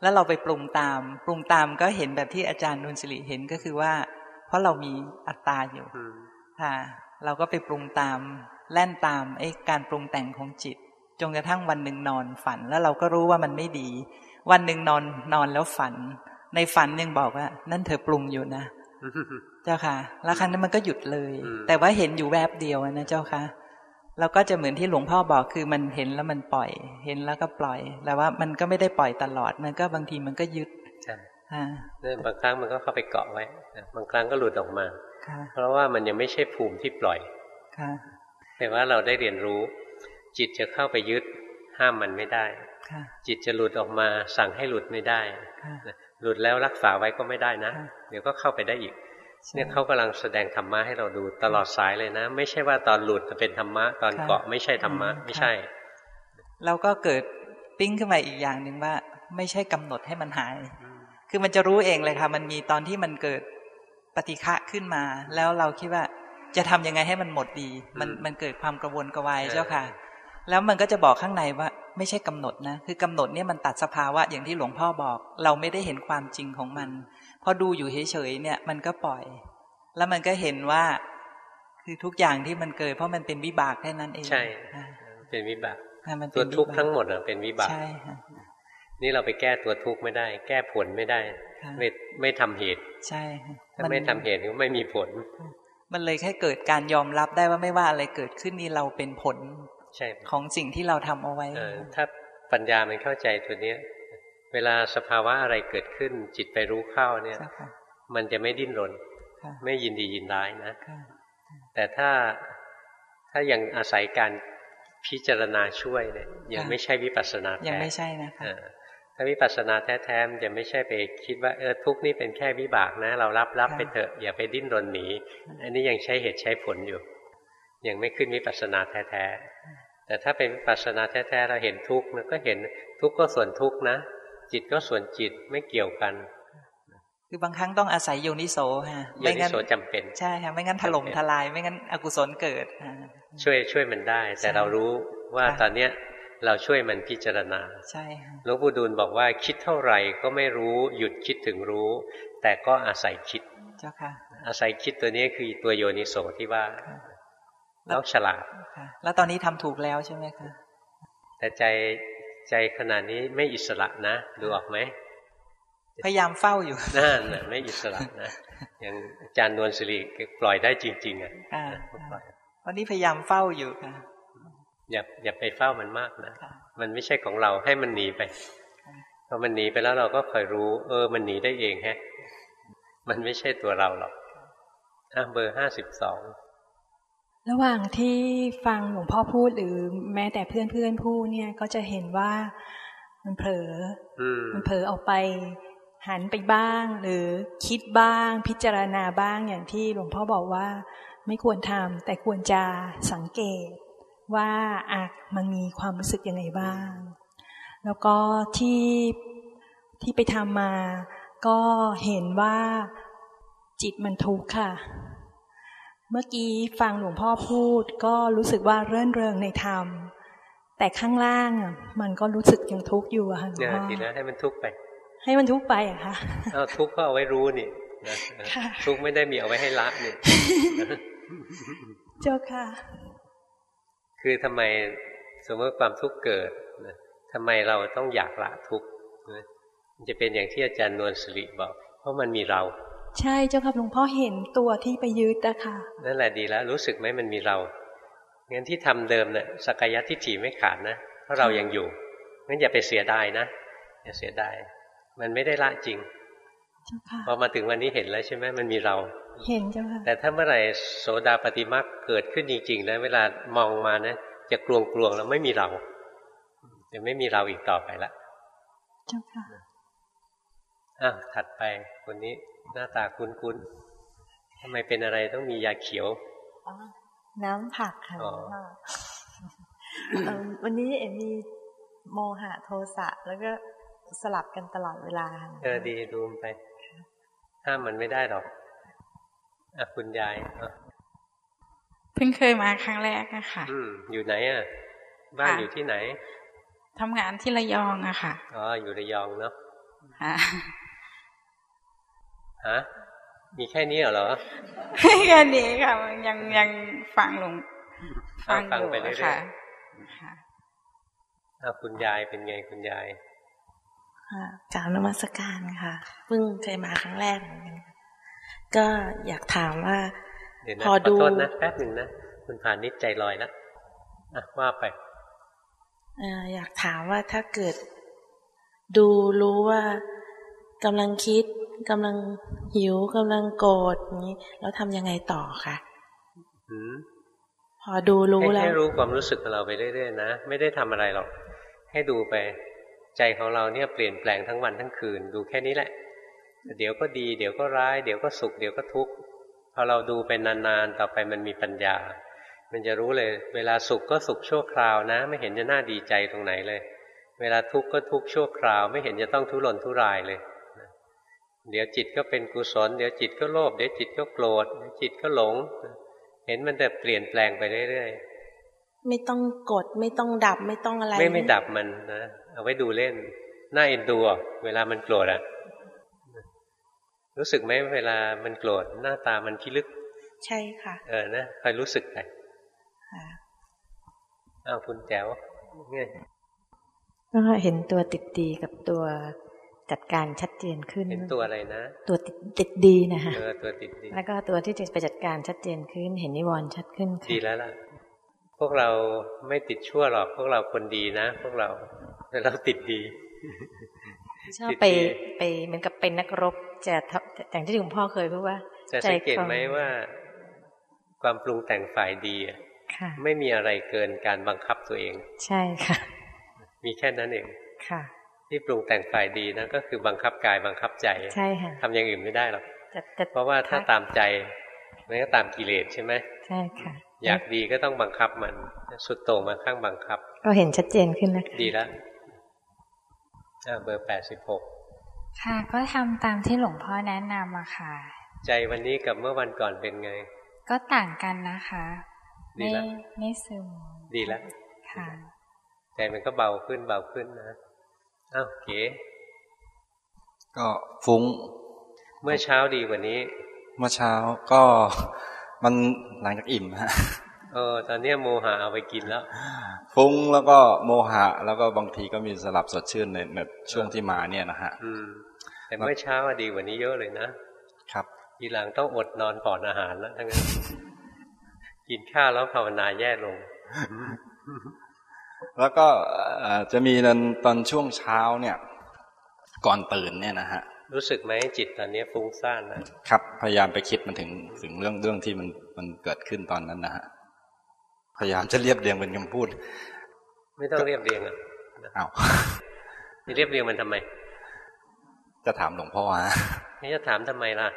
แล้วเราไปปรุงตาม ปรุงตามก็เห็นแบบที่อาจารย์นุนสิริเห็นก็คือว่า เพราะเรามีอัตตาอยู่ค่ะ เราก็ไปปรุงตาม แล่นตามไอ้การปรุงแต่งของจิต จนกระทั่งวันหนึ่งนอนฝัน แล้วเราก็รู้ว่ามันไม่ดี วันหนึ่งนอนนอนแล้วฝัน ในฝันยังบอกว่า นั่นเธอปรุงอยู่นะ เจ้าค่ะ แล้วครั้งนั้นมันก็หยุดเลย แต่ว่าเห็นอยู่แวบเดียวนะเจ้าค่ะ แล้วก็จะเหมือนที่หลวงพ่อบอกคือมันเห็นแล้วมันปล่อย เห็นแล้วก็ปล่อยแต่ว่ามันก็ไม่ได้ปล่อยตลอดมันก็บางทีมันก็ยึดใช่เนี่ยบางครั้งมันก็เข้าไปเกาะไว้บางครั้งก็หลุดออกมา เพราะว่ามันยังไม่ใช่ภูมิที่ปล่อยแต่ว่าเราได้เรียนรู้ จิตจะเข้าไปยึดห้ามมันไม่ได้จิตจะหลุดออกมาสั่งให้หลุดไม่ได้หลุดแล้วรักษาไว้ก็ไม่ได้นะ เดี๋ยวก็เข้าไปได้อีก เนี่ยเขากำลังแสดงธรรมะให้เราดูตลอดสายเลยนะ ไม่ใช่ว่าตอนหลุดจะเป็นธรรมะ ตอนเกาะไม่ใช่ธรรมะ ไม่ใช่ เราก็เกิดปิ้งขึ้นมาอีกอย่างหนึ่งว่า ไม่ใช่กำหนดให้มันหาย คือมันจะรู้เองเลยค่ะมันมีตอนที่มันเกิดปฏิฆะขึ้นมา แล้วเราคิดว่าจะทำยังไงให้มันหมดดี มันมันเกิดความกระวนกระวายเจ้าค่ะ แล้วมันก็จะบอกข้างในว่า ไม่ใช่กำหนดนะคือกำหนดเนี่ยมันตัดสภาวะอย่างที่หลวงพ่อบอก เราไม่ได้เห็นความจริงของมันพอดูอยู่เฉยๆเนี่ย มันก็ปล่อย แล้วมันก็เห็นว่า คือทุกอย่างที่มันเกิด เพราะมันเป็นวิบากแค่นั้นเองใช่เป็นวิบากตัวทุกข์ทั้งหมดอะเป็นวิบากใช่นี่เราไปแก้ตัวทุกข์ไม่ได้ แก้ผลไม่ได้ ไม่ไม่ทำเหตุ ใช่ถ้าไม่ทำเหตุก็ไม่มีผล มันเลยแค่เกิดการยอมรับได้ว่าไม่ว่าอะไรเกิดขึ้นนี่เราเป็นผล ใช่ของสิ่งที่เราทำเอาไว้ถ้าปัญญามันเข้าใจตัวเนี้ย เวลาสภาวะอะไรเกิดขึ้น จิตไปรู้เข้าเนี่ย มันจะไม่ดิ้นรน ไม่ยินดียินร้ายนะ แต่ถ้าถ้ายังอาศัยการพิจารณาช่วยเนี่ยยังไม่ใช่วิปัสสนาแท้ยังไม่ใช่นะคะถ้าวิปัสสนาแท้ๆมันจะไม่ใช่ไปคิดว่าเออทุกนี่เป็นแค่วิบากนะ เรารับรับไปเถอะอย่าไปดิ้นรนหนี อันนี้ยังใช้เหตุใช้ผลอยู่ ยังไม่ขึ้นวิปัสสนาแท้ๆ แต่ถ้าเป็นปัสนาแท้ๆเราเห็นทุกข์ก็เห็นทุกข์ก็ส่วนทุกข์นะ จิตก็ส่วนจิตไม่เกี่ยวกัน คือบางครั้งต้องอาศัยโยนิโสฮะโยนิโสจำเป็นใช่ค่ะไม่งั้นถล่มทลาย ไม่งั้นอกุศลเกิดช่วยช่วยมันได้ แต่เรารู้ว่าตอนเนี้ยเราช่วยมันพิจารณา ใช่หลวงปู่ดูลบอกว่าคิดเท่าไหร่ก็ไม่รู้หยุดคิดถึงรู้ แต่ก็อาศัยคิด เจ้าค่ะ อาศัยคิดตัวนี้คือตัวโยนิโสที่ว่า แล้วฉลาดแล้วตอนนี้ทำถูกแล้วใช่ไหมคะแต่ใจใจขนาดนี้ไม่อิสระนะดูออกไหมพยายามเฝ้าอยู่นั่นไม่อิสระนะอย่างอาจารย์นวลสิริปล่อยได้จริง ๆ อะวันนี้พยายามเฝ้าอยู่ค่ะอย่าอย่าไปเฝ้ามันมากนะมันไม่ใช่ของเราให้มันหนีไปพอมันหนีไปแล้วเราก็คอยรู้ เออ มันหนีได้เองแฮะ มันไม่ใช่ตัวเราหรอกอะเบอร์ห้าสิบสอง ระหว่างที่ฟังหลวงพ่อพูดหรือแม้แต่เพื่อนเพื่อนพูดเนี่ยก็จะเห็นว่ามันเผลอมันเผลอออกไป หันไปบ้าง หรือคิดบ้าง พิจารณาบ้างอย่างที่หลวงพ่อบอกว่า ไม่ควรทำแต่ควรจะสังเกตว่าอะมันมีความรู้สึกยังไงบ้าง แล้วก็ที่ที่ไปทำมา ก็เห็นว่าจิตมันทุกข์ค่ะ เมื่อกี้ฟังหลวงพ่อพูดก็รู้สึกว่าเรื่นเริงในธรรม แต่ข้างล่างอะมันก็รู้สึกยังทุกข์อยู่อะค่ะหลวงพ่อดีแล้วให้มันทุกข์ไป ให้มันทุกข์ไปอะค่ะเอาทุกข์ก็เอาไว้รู้นี่ทุกข์ไม่ได้มีเอาไว้ให้ละนี่เจ้าค่ะ คือทำไมสมมติความทุกข์เกิดทำไมเราต้องอยากละทุกข์มันจะเป็นอย่างที่อาจารย์นวลสิริบอก เพราะมันมีเรา ใช่เจ้าค่ะหลวงพ่อเห็นตัวที่ไปยึดอะค่ะนั่นแหละดีแล้ว รู้สึกไหมมันมีเรางั้นที่ทำเดิมเนี่ยสกายทิฏฐิไม่ขาดนะเพราะเรายังอยู่งั้นอย่าไปเสียดายนะอย่าเสียดายมันไม่ได้ละจริงพอมาถึงวันนี้เห็นแล้วใช่ไหมมันมีเรา เห็นเจ้าค่ะแต่ถ้าเมื่อไหร่โสดาปฏิมาเกิดขึ้นจริงๆแล้วเวลามองมานะจะกลวงกลวงแล้วไม่มีเราจะไม่มีเราอีกต่อไปละ เจ้าค่ะอะถัดไปคนนี้ หน้าตาคุ้นๆทำไมเป็นอะไรต้องมียาเขียวน้ำผักค่ะวันนี้เอ็มมีโมหะโทสะ แล้วก็สลับกันตลอดเวลาเออดีดูมไป ห้ามมันไม่ได้หรอกอะคุณยายเพิ่งเคยมาครั้งแรกอะค่ะอืมอยู่ไหนอะ บ้านอยู่ที่ไหนทำงานที่ระยองอะค่ะ อ๋อ อยู่ระยองเนาะ ฮะมีแค่นี้เหรอแค่นี้ค่ะยังยังฟังลงฟังอยู่ไปเรื่อยๆค่ะคุณยายเป็นไงคุณยายกล่าวนมัสการค่ะเพิ่งเคยมาครั้งแรกก็อยากถามว่าพอดูขอโทษนะแป๊บหนึ่งนะคุณผ่านนิดใจลอยแล้วว่าไปอยากถามว่าถ้าเกิด ดูรู้ว่ากำลังคิด กำลังหิวกำลังโกรธนี้ แล้วทำยังไงต่อคะพอดูรู้แล้วให้รู้ความรู้สึกของเราไปเรื่อยๆนะไม่ได้ทำอะไรหรอก ให้ดูไป ใจของเราเนี่ยเปลี่ยนแปลงทั้งวันทั้งคืน ดูแค่นี้แหละ เดี๋ยวก็ดีเดี๋ยวก็ร้าย เดี๋ยวก็สุข เดี๋ยวก็ทุกข์พอเราดูไปนานๆต่อไปมันมีปัญญา มันจะรู้เลย เวลาสุขก็สุขชั่วคราวนะ ไม่เห็นจะน่าดีใจตรงไหนเลย เวลาทุกข์ก็ทุกข์ชั่วคราว ไม่เห็นจะต้องทุรนทุรายเลย เดี๋ยวจิตก็เป็นกุศล เดี๋ยวจิตก็โลภเดี๋ยวจิตก็โกรธเดี๋ยวจิตก็หลง เห็นมันแต่เปลี่ยนแปลงไปเรื่อยๆไม่ต้องกดไม่ต้องดับไม่ต้องอะไร ไม่ไม่ดับมันนะเอาไว้ดูเล่นน่าเอ็นดูเวลามันโกรธอะรู้สึกไหมเวลามันโกรธหน้าตามันพิลึก ใช่ค่ะ เออนะคอยรู้สึกไปอ้าวคุณแจ๋วไงก็เห็นตัวติดดีกับตัว จัดการชัดเจนขึ้น เป็นตัวอะไรนะ ตัวติดดีนะคะเออตัวติดดี แล้วก็ตัวที่จะไปจัดการชัดเจนขึ้น เห็นนิวรณ์ชัดขึ้นดีแล้วล่ะ พวกเราไม่ติดชั่วหรอก พวกเราคนดีนะ พวกเราแต่เราติดดี ชอบไปไปเหมือนกับเป็นนักรบ จะอย่างที่หลวงพ่อเคยพูดว่า จะสังเกตไหมว่า ความปรุงแต่งฝ่ายดีไม่มีอะไรเกินการบังคับตัวเอง ใช่ค่ะ มีแค่นั้นเองค่ะ ที่ปรุงแต่งฝ่ายดีนะก็คือบังคับกายบังคับใจใช่ค่ะทำอย่างอื่นไม่ได้หรอกเพราะว่าถ้าตามใจมันก็ตามกิเลสใช่ไหมใช่ค่ะ อยากดีก็ต้องบังคับมัน สุดโต่งมาข้างบังคับ ก็เห็นชัดเจนขึ้นนะดีแล้วเบอร์แปดสิบหกค่ะ ก็ทำตามที่หลวงพ่อแนะนำอะค่ะ ใจวันนี้กับเมื่อวันก่อนเป็นไง ก็ต่างกันนะคะไม่ไม่ซึมดีแล้วค่ะใจมันก็เบาขึ้นเบาขึ้นนะ อ้าวเก๋ก็ฟุ้ง เมื่อเช้าดีกว่านี้ เมื่อเช้าก็มันหลังจากอิ่มฮะเออตอนนี้โมหะเอาไปกินแล้ว ฟุ้งแล้วก็โมหะ แล้วก็บางทีก็มีสลับสดชื่นในในช่วงที่มาเนี่ยนะฮะอืมแต่เมื่อเช้าดีกว่านี้เยอะเลยนะ ครับทีหลังต้องอดนอนก่อนอาหารแล้วทั้งนั้น กินข้าวแล้วภาวนาแย่ลง แล้วก็จะมีตอนช่วงเช้าเนี่ย ก่อนตื่นเนี่ยนะฮะรู้สึกไหมจิตตอนนี้ฟุ้งซ่านนะครับ พยายามไปคิดมันถึงถึงเรื่องเรื่องที่มันมันเกิดขึ้นตอนนั้นนะฮะพยายามจะเรียบเรียงเป็นคำพูด ไม่ต้องเรียบเรียงอะอ้าวเรียบเรียงมันทำไม จะถามหลวงพ่อฮะนี่จะถามทำไมล่ะ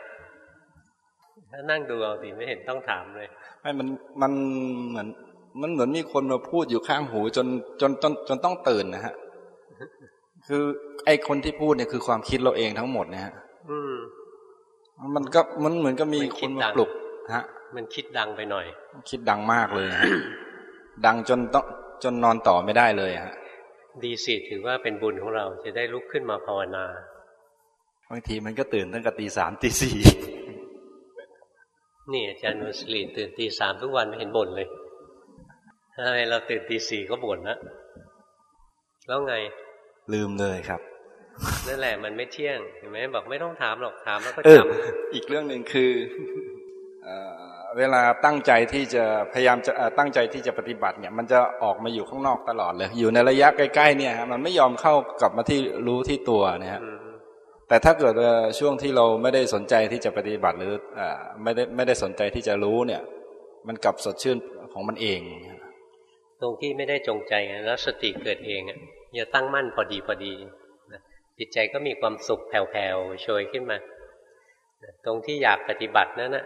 ถ้านั่งดูเอาสิไม่เห็นต้องถามเลยไม่มันมันเหมือน มันเหมือนมีคนมาพูดอยู่ข้างหูจนจนจนจนต้องตื่นนะฮะ คือไอคนที่พูดเนี่ยคือความคิดเราเองทั้งหมดเนี่ยฮะมันก็มันเหมือนก็มีคนมาปลุกฮะ มันคิดดังไปหน่อย คิดดังมากเลยฮะดังจนต้องจนนอนต่อไม่ได้เลยฮะ ดีสิถือว่าเป็นบุญของเราจะได้ลุกขึ้นมาภาวนาบางทีมันก็ตื่นตั้งแต่ตีสามตีสี่นี่อาจารย์นุสลีตื่นตีสามทุกวันไม่เห็นบ่นเลย ทำไมเราตื่นตีสี่ก็บ่นนะแล้วไง ลืมเลยครับนั่นแหละมันไม่เที่ยงเห็นไหมบอกไม่ต้องถามหรอกถามแล้วก็จำอีกเรื่องหนึ่งคือเวลาตั้งใจที่จะพยายามจะตั้งใจที่จะปฏิบัติเนี่ย มันจะออกมาอยู่ข้างนอกตลอดเลย อยู่ในระยะใกล้ๆเนี่ยมันไม่ยอมเข้ากลับมาที่รู้ที่ตัวเนี่ยแต่ถ้าเกิดช่วงที่เราไม่ได้สนใจที่จะปฏิบัติหรืออไม่ได้ไม่ได้สนใจที่จะรู้เนี่ย มันกลับสดชื่นของมันเอง ตรงที่ไม่ได้จงใจแล้วสติเกิดเองอะอย่าตั้งมั่นพอดีพอดีจิตใจก็มีความสุขแผ่วๆโชยขึ้นมา ตรงที่อยากปฏิบัตินั้นนะ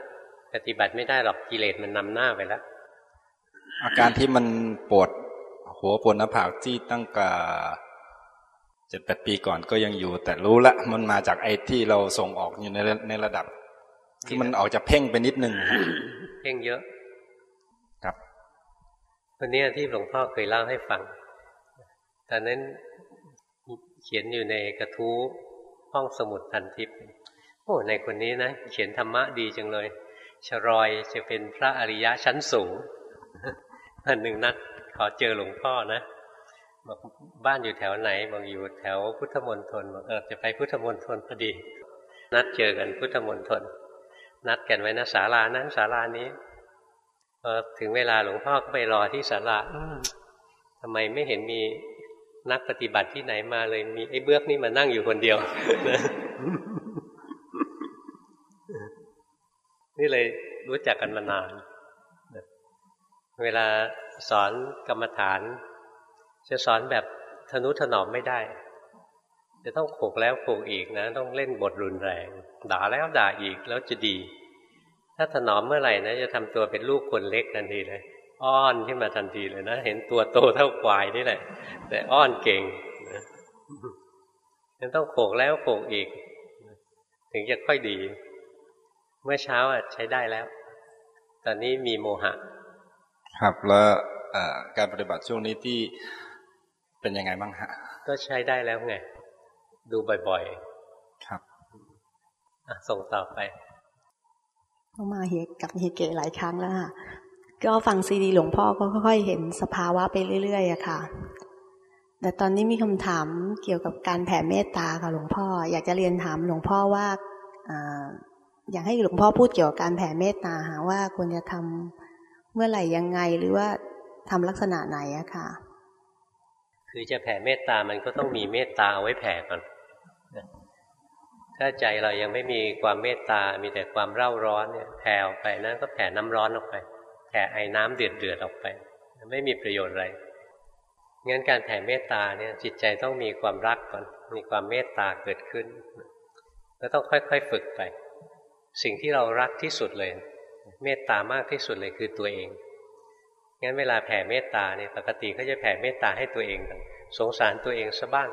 ปฏิบัติไม่ได้หรอกกิเลสมันนำหน้าไปแล้วอาการที่มันปวดหัวปวดหน้าผากที่ตั้งกับเจ็ดแปดปีก่อนก็ยังอยู่ แต่รู้ละมันมาจากไอ้ที่เราส่งออกอยู่ในในระดับ ที่มันออกจะเพ่งไปนิดนึงเพ่งเยอะครับ วันนี้ที่หลวงพ่อเคยเล่าให้ฟัง ตอนนั้นเขียนอยู่ในกระทู้ห้องสมุดพันทิพย์โอ้ในคนนี้นะ เขียนธรรมะดีจังเลย ชรอยจะเป็นพระอริยะชั้นสูงอันหนึ่งนัดขอเจอหลวงพ่อนะบอกบ้านอยู่แถวไหนบอกอยู่แถวพุทธมณฑลบอกเออจะไปพุทธมณฑลพอดี นัดเจอกันพุทธมณฑลนัดกันไว้นะศาลานั้นศาลานี้ พอถึงเวลาหลวงพ่อก็ไปรอที่ศาลาทำไมไม่เห็นมีนักปฏิบัติที่ไหนมาเลยมีไอ้เบื้อกนี่มานั่งอยู่คนเดียวนี่เลยรู้จักกันมานาน เวลาสอนกรรมฐาน จะสอนแบบทนุถนอมไม่ได้ จะต้องโขกแล้วโขกอีกนะ ต้องเล่นบทรุนแรง ด่าแล้วด่าอีกแล้วจะดี ถ้าถนอมเมื่อไหร่นะจะทำตัวเป็นลูกคนเล็กทันทีเลย อ้อนขึ้นมาทันทีเลยนะ เห็นตัวโตเท่าควายนี่แหละ แต่อ้อนเก่งจะต้องโขกแล้วโขกอีก ถึงจะค่อยดี เมื่อเช้าอะใช้ได้แล้ว ตอนนี้มีโมหะ ครับแล้วการปฏิบัติช่วงนี้ที่เป็นยังไงบ้างฮะ ก็ใช้ได้แล้วไง ดูบ่อยๆ ครับ ส่งต่อไป ก็มาเฮกับเฮเกหลายครั้งแล้วค่ะ ก็ฟังซีดีหลวงพ่อก็ค่อยๆเห็นสภาวะไปเรื่อยๆอะค่ะ แต่ตอนนี้มีคำถามเกี่ยวกับการแผ่เมตตาค่ะหลวงพ่อ อยากจะเรียนถามหลวงพ่อว่าอยากให้หลวงพ่อพูดเกี่ยวกับการแผ่เมตตาหาว่าควรจะทำเมื่อไหร่ยังไงหรือว่าทำลักษณะไหนอะค่ะ คือจะแผ่เมตตามันก็ต้องมีเมตตาไว้แผ่ก่อน ถ้าใจเรายังไม่มีความเมตตา มีแต่ความเร่าร้อนเนี่ยแผ่ออกไปนะก็แผ่น้ำร้อนออกไป แผ่ไอ้น้ำเดือดเดือดออกไป ไม่มีประโยชน์อะไร งั้นการแผ่เมตตาเนี่ยจิตใจต้องมีความรักก่อน มีความเมตตาเกิดขึ้นแล้วต้องค่อยๆฝึกไป สิ่งที่เรารักที่สุดเลย เมตตามากที่สุดเลยคือตัวเอง งั้นเวลาแผ่เมตตาเนี่ยปกติเขาจะแผ่เมตตาให้ตัวเองกันสงสารตัวเองซะบ้าง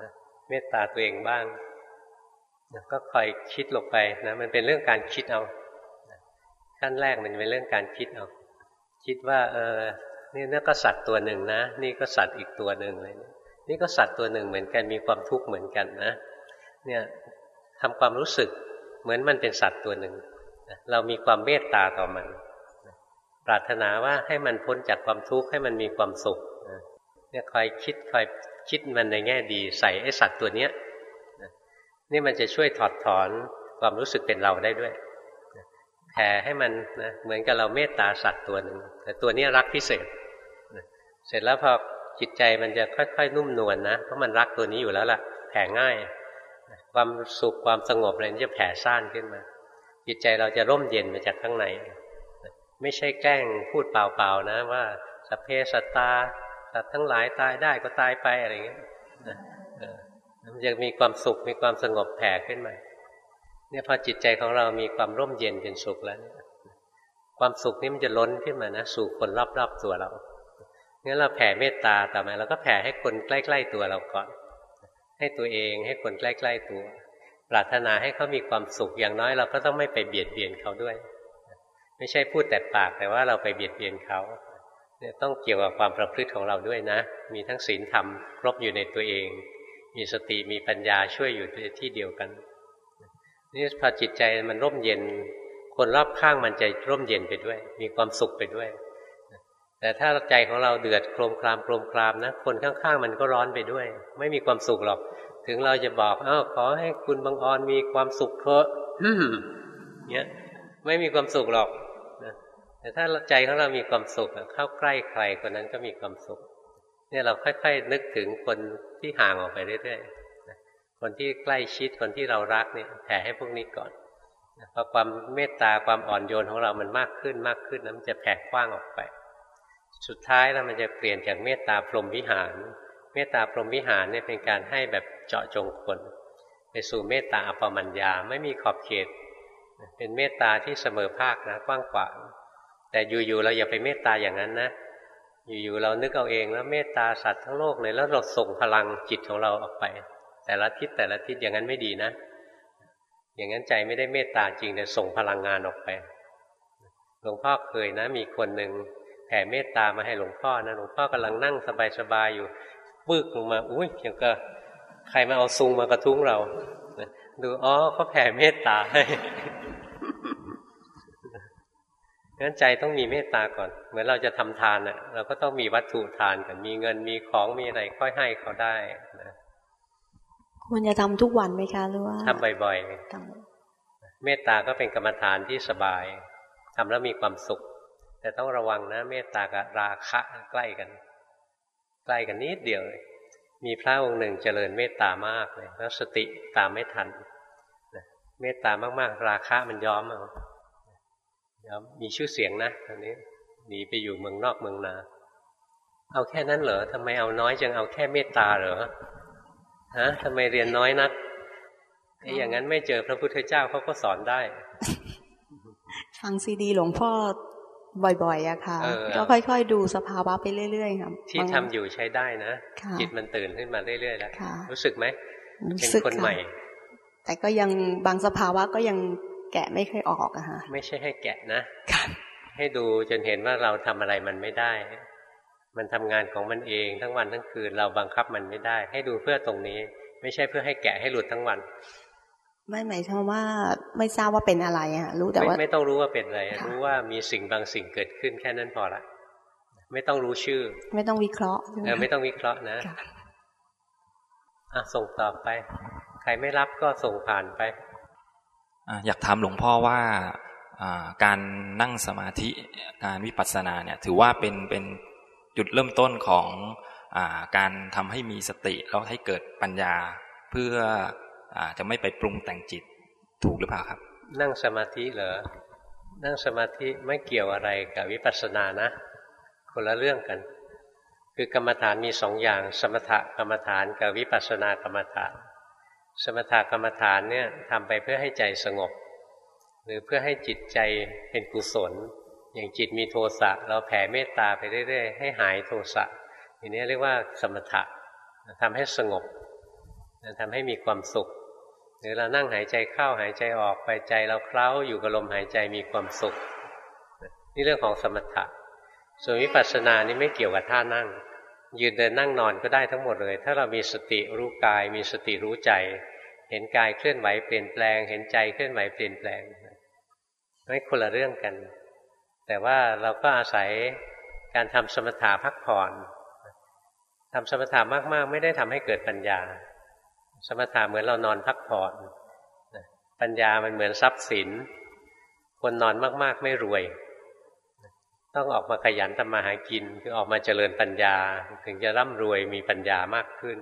นะเมตตาตัวเองบ้าง ก็คอยคิดลงไปนะมันเป็นเรื่องการคิดเอาขั้นแรกมันเป็นเรื่องการคิดเอาคิดว่าเออนี่นี่ก็สัตว์ตัวหนึ่งนะ นี่ก็สัตว์อีกตัวหนึ่งเลยนี่ก็สัตว์ตัวหนึ่งเหมือนกันมีความทุกข์เหมือนกันนะเนี่ยทำความรู้สึกเหมือนมันเป็นสัตว์ตัวหนึ่งเรามีความเมตตาต่อมัน ปรารถนาว่าให้มันพ้นจากความทุกข์ให้มันมีความสุขเนี่ยคอยคิดคอยคิดมันในแง่ดีใส่ไอ้สัตว์ตัวเนี้ย นี่มันจะช่วยถอดถอนความรู้สึกเป็นเราได้ด้วยแผ่ให้มันนะเหมือนกับเราเมตตาสัตว์ตัวหนึ่งแต่ตัวนี้รักพิเศษเสร็จแล้วพอจิตใจมันจะค่อยๆนุ่มนวลนนะเพราะมันรักตัวนี้อยู่แล้วล่ะแผ่ง่าย ความสุขความสงบอะไรนี่จะแผ่ซ่านขึ้นมา จิตใจเราจะร่มเย็นมาจากข้างใน ไม่ใช่แกล้งพูดเปล่าๆนะว่าสเพสัตตาสัตว์ทั้งหลายตายได้ก็ตายไปอะไรอย่างเงี้ย มันจะมีความสุขมีความสงบแผ่ขึ้นมา เนี่ยพอจิตใจของเรามีความร่มเย็นเป็นสุขแล้ว ความสุขนี้มันจะล้นขึ้นมานะสู่คนรอบๆตัวเรางั้นเราแผ่เมตตาต่อมาเราก็แผ่ให้คนใกล้ ๆ ตัวเราก่อน ให้ตัวเองให้คนใกล้ๆตัว ปรารถนาให้เขามีความสุขอย่างน้อยเราก็ต้องไม่ไปเบียดเบียนเขาด้วย ไม่ใช่พูดแต่ปากแต่ว่าเราไปเบียดเบียนเขาเนี่ยต้องเกี่ยวกับความประพฤติของเราด้วยนะ มีทั้งศีลธรรมครบอยู่ในตัวเอง มีสติมีปัญญาช่วยอยู่ที่เดียวกันนี่พอจิตใจมันร่มเย็น คนรอบข้างมันจะร่มเย็นไปด้วย มีความสุขไปด้วย แต่ถ้าใจของเราเดือดโครมครามโครมครามนะคนข้างๆมันก็ร้อนไปด้วย ไม่มีความสุขหรอก ถึงเราจะบอกอ้าวขอให้คุณบางออนมีความสุขเถอะเนี่ยไม่มีความสุขหรอกแต่ถ้าใจของเรามีความสุขเข้าใกล้ใครคนนั้นก็มีความสุข เนี่ยเราค่อยๆนึกถึงคนที่ห่างออกไปเรื่อยๆ คนที่ใกล้ชิดคนที่เรารักเนี่ยแผ่ให้พวกนี้ก่อนพอความเมตตาความอ่อนโยนของเรามันมากขึ้นมากขึ้นแล้วมันจะแผ่กว้างออกไป สุดท้ายแล้วมันจะเปลี่ยนจากเมตตาพรหมวิหาร เมตตาพรหมวิหารเนี่ยเป็นการให้แบบเจาะจงคน ไปสู่เมตตาอปมัญญาไม่มีขอบเขต เป็นเมตตาที่เสมอภาคนะกว้างขวางแต่อยู่ๆเราอย่าไปเมตตาอย่างนั้นนะ อยู่ๆเรานึกเอาเองแล้วเมตตาสัตว์ทั้งโลกเลยแล้วเราส่งพลังจิตของเราออกไป แต่ละทิศแต่ละทิศอย่างนั้นไม่ดีนะ อย่างนั้นใจไม่ได้เมตตาจริงแต่ส่งพลังงานออกไปหลวงพ่อเคยนะ มีคนหนึ่งแผ่เมตตามาให้หลวงพ่อนะหลวงพ่อกำลังนั่งสบายๆอยู่ปึกลงมาอุ้ยอย่างก็ใครมาเอาซุงมากระทุ้งเราดูอ๋อเขาแผ่เมตตาให้ งั้นใจต้องมีเมตตาก่อน เหมือนเราจะทำทานอะ เราก็ต้องมีวัตถุทานกันมีเงินมีของมีอะไรค่อยให้เขาได้นะควรจะทำทุกวันไหมคะหรือว่าทำบ่อยๆเมตตาก็เป็นกรรมฐานที่สบายทำแล้วมีความสุข แต่ต้องระวังนะ เมตตากับราคะใกล้กัน ใกล้กันนิดเดียวเลยมีพระองค์หนึ่งเจริญเมตตามากเลยแล้วสติตามไม่ทันเมตตามากๆ ราคะมันย้อมเอา มีชื่อเสียงนะตอนนี้หนีไปอยู่เมืองนอกเมืองนา เอาแค่นั้นเหรอทำไมเอาน้อยจังเอาแค่เมตตาเหรอฮะทำไมเรียนน้อยนักไอ้อย่างนั้นไม่เจอพระพุทธเจ้าเขาก็สอนได้ ฟังซีดีหลวงพ่อบ่อยๆอะค่ะก็ค่อยๆ ดูสภาวะไปเรื่อยๆครับที่ทำอยู่ใช้ได้นะจิตมันตื่นขึ้นมาเรื่อยๆแล้วรู้สึกไหมเป็นคนใหม่ แต่ก็ยังบางสภาวะก็ยัง แกะไม่เคยออกอะฮะไม่ใช่ให้แกะนะให้ดูจนเห็นว่าเราทำอะไรมันไม่ได้ มันทำงานของมันเองทั้งวันทั้งคืนเราบังคับมันไม่ได้ ให้ดูเพื่อตรงนี้ ไม่ใช่เพื่อให้แกะให้หลุดทั้งวัน ไม่หมายถึงว่าไม่ทราบว่าเป็นอะไรอะรู้แต่ว่าไม่ต้องรู้ว่าเป็นอะไรรู้ว่ามีสิ่งบางสิ่งเกิดขึ้นแค่นั้นพอละไม่ต้องรู้ชื่อ ไม่ต้องวิเคราะห์เออไม่ต้องวิเคราะห์นะอะส่งต่อไป ใครไม่รับก็ส่งผ่านไป อยากถามหลวงพ่อว่าการนั่งสมาธิการวิปัสสนาเนี่ยถือว่าเป็นเป็นจุดเริ่มต้นของอการทำให้มีสติแล้วให้เกิดปัญญา เพื่ออจะไม่ไปปรุงแต่งจิตถูกหรือเปล่าครับ นั่งสมาธิเหรอนั่งสมาธิไม่เกี่ยวอะไรกับวิปัสสนานะ คนละเรื่องกัน คือกรรมฐานมีสองอย่าง สมถกรรมฐานกับวิปัสสนากรรมฐาน สมถกรรมฐานเนี่ยทำไปเพื่อให้ใจสงบ หรือเพื่อให้จิตใจเป็นกุศล อย่างจิตมีโทสะเราแผ่เมตตาไปเรื่อยๆ ให้หายโทสะอย่างนี้เรียกว่าสมถะทำให้สงบทำให้มีความสุข หรือเรานั่งหายใจเข้าหายใจออกไปใจเราเคล้าอยู่กับลมหายใจมีความสุข นี่เรื่องของสมถะ ส่วนวิปัสสนานี่ไม่เกี่ยวกับท่านั่ง ยืนเดินนั่งนอนก็ได้ทั้งหมดเลย ถ้าเรามีสติรู้กาย มีสติรู้ใจ เห็นกายเคลื่อนไหวเปลี่ยนแปลง เห็นใจเคลื่อนไหวเปลี่ยนแปลงไม่คนละเรื่องกัน แต่ว่าเราก็อาศัยการทำสมถะพักผ่อนทำสมถะมากๆ ไม่ได้ทำให้เกิดปัญญา สมถะเหมือนเรานอนพักผ่อนปัญญามันเหมือนทรัพย์สิน คนนอนมากๆ ไม่รวย ต้องออกมาขยันทำมาหากิน คือออกมาเจริญปัญญา ถึงจะร่ำรวยมีปัญญามากขึ้น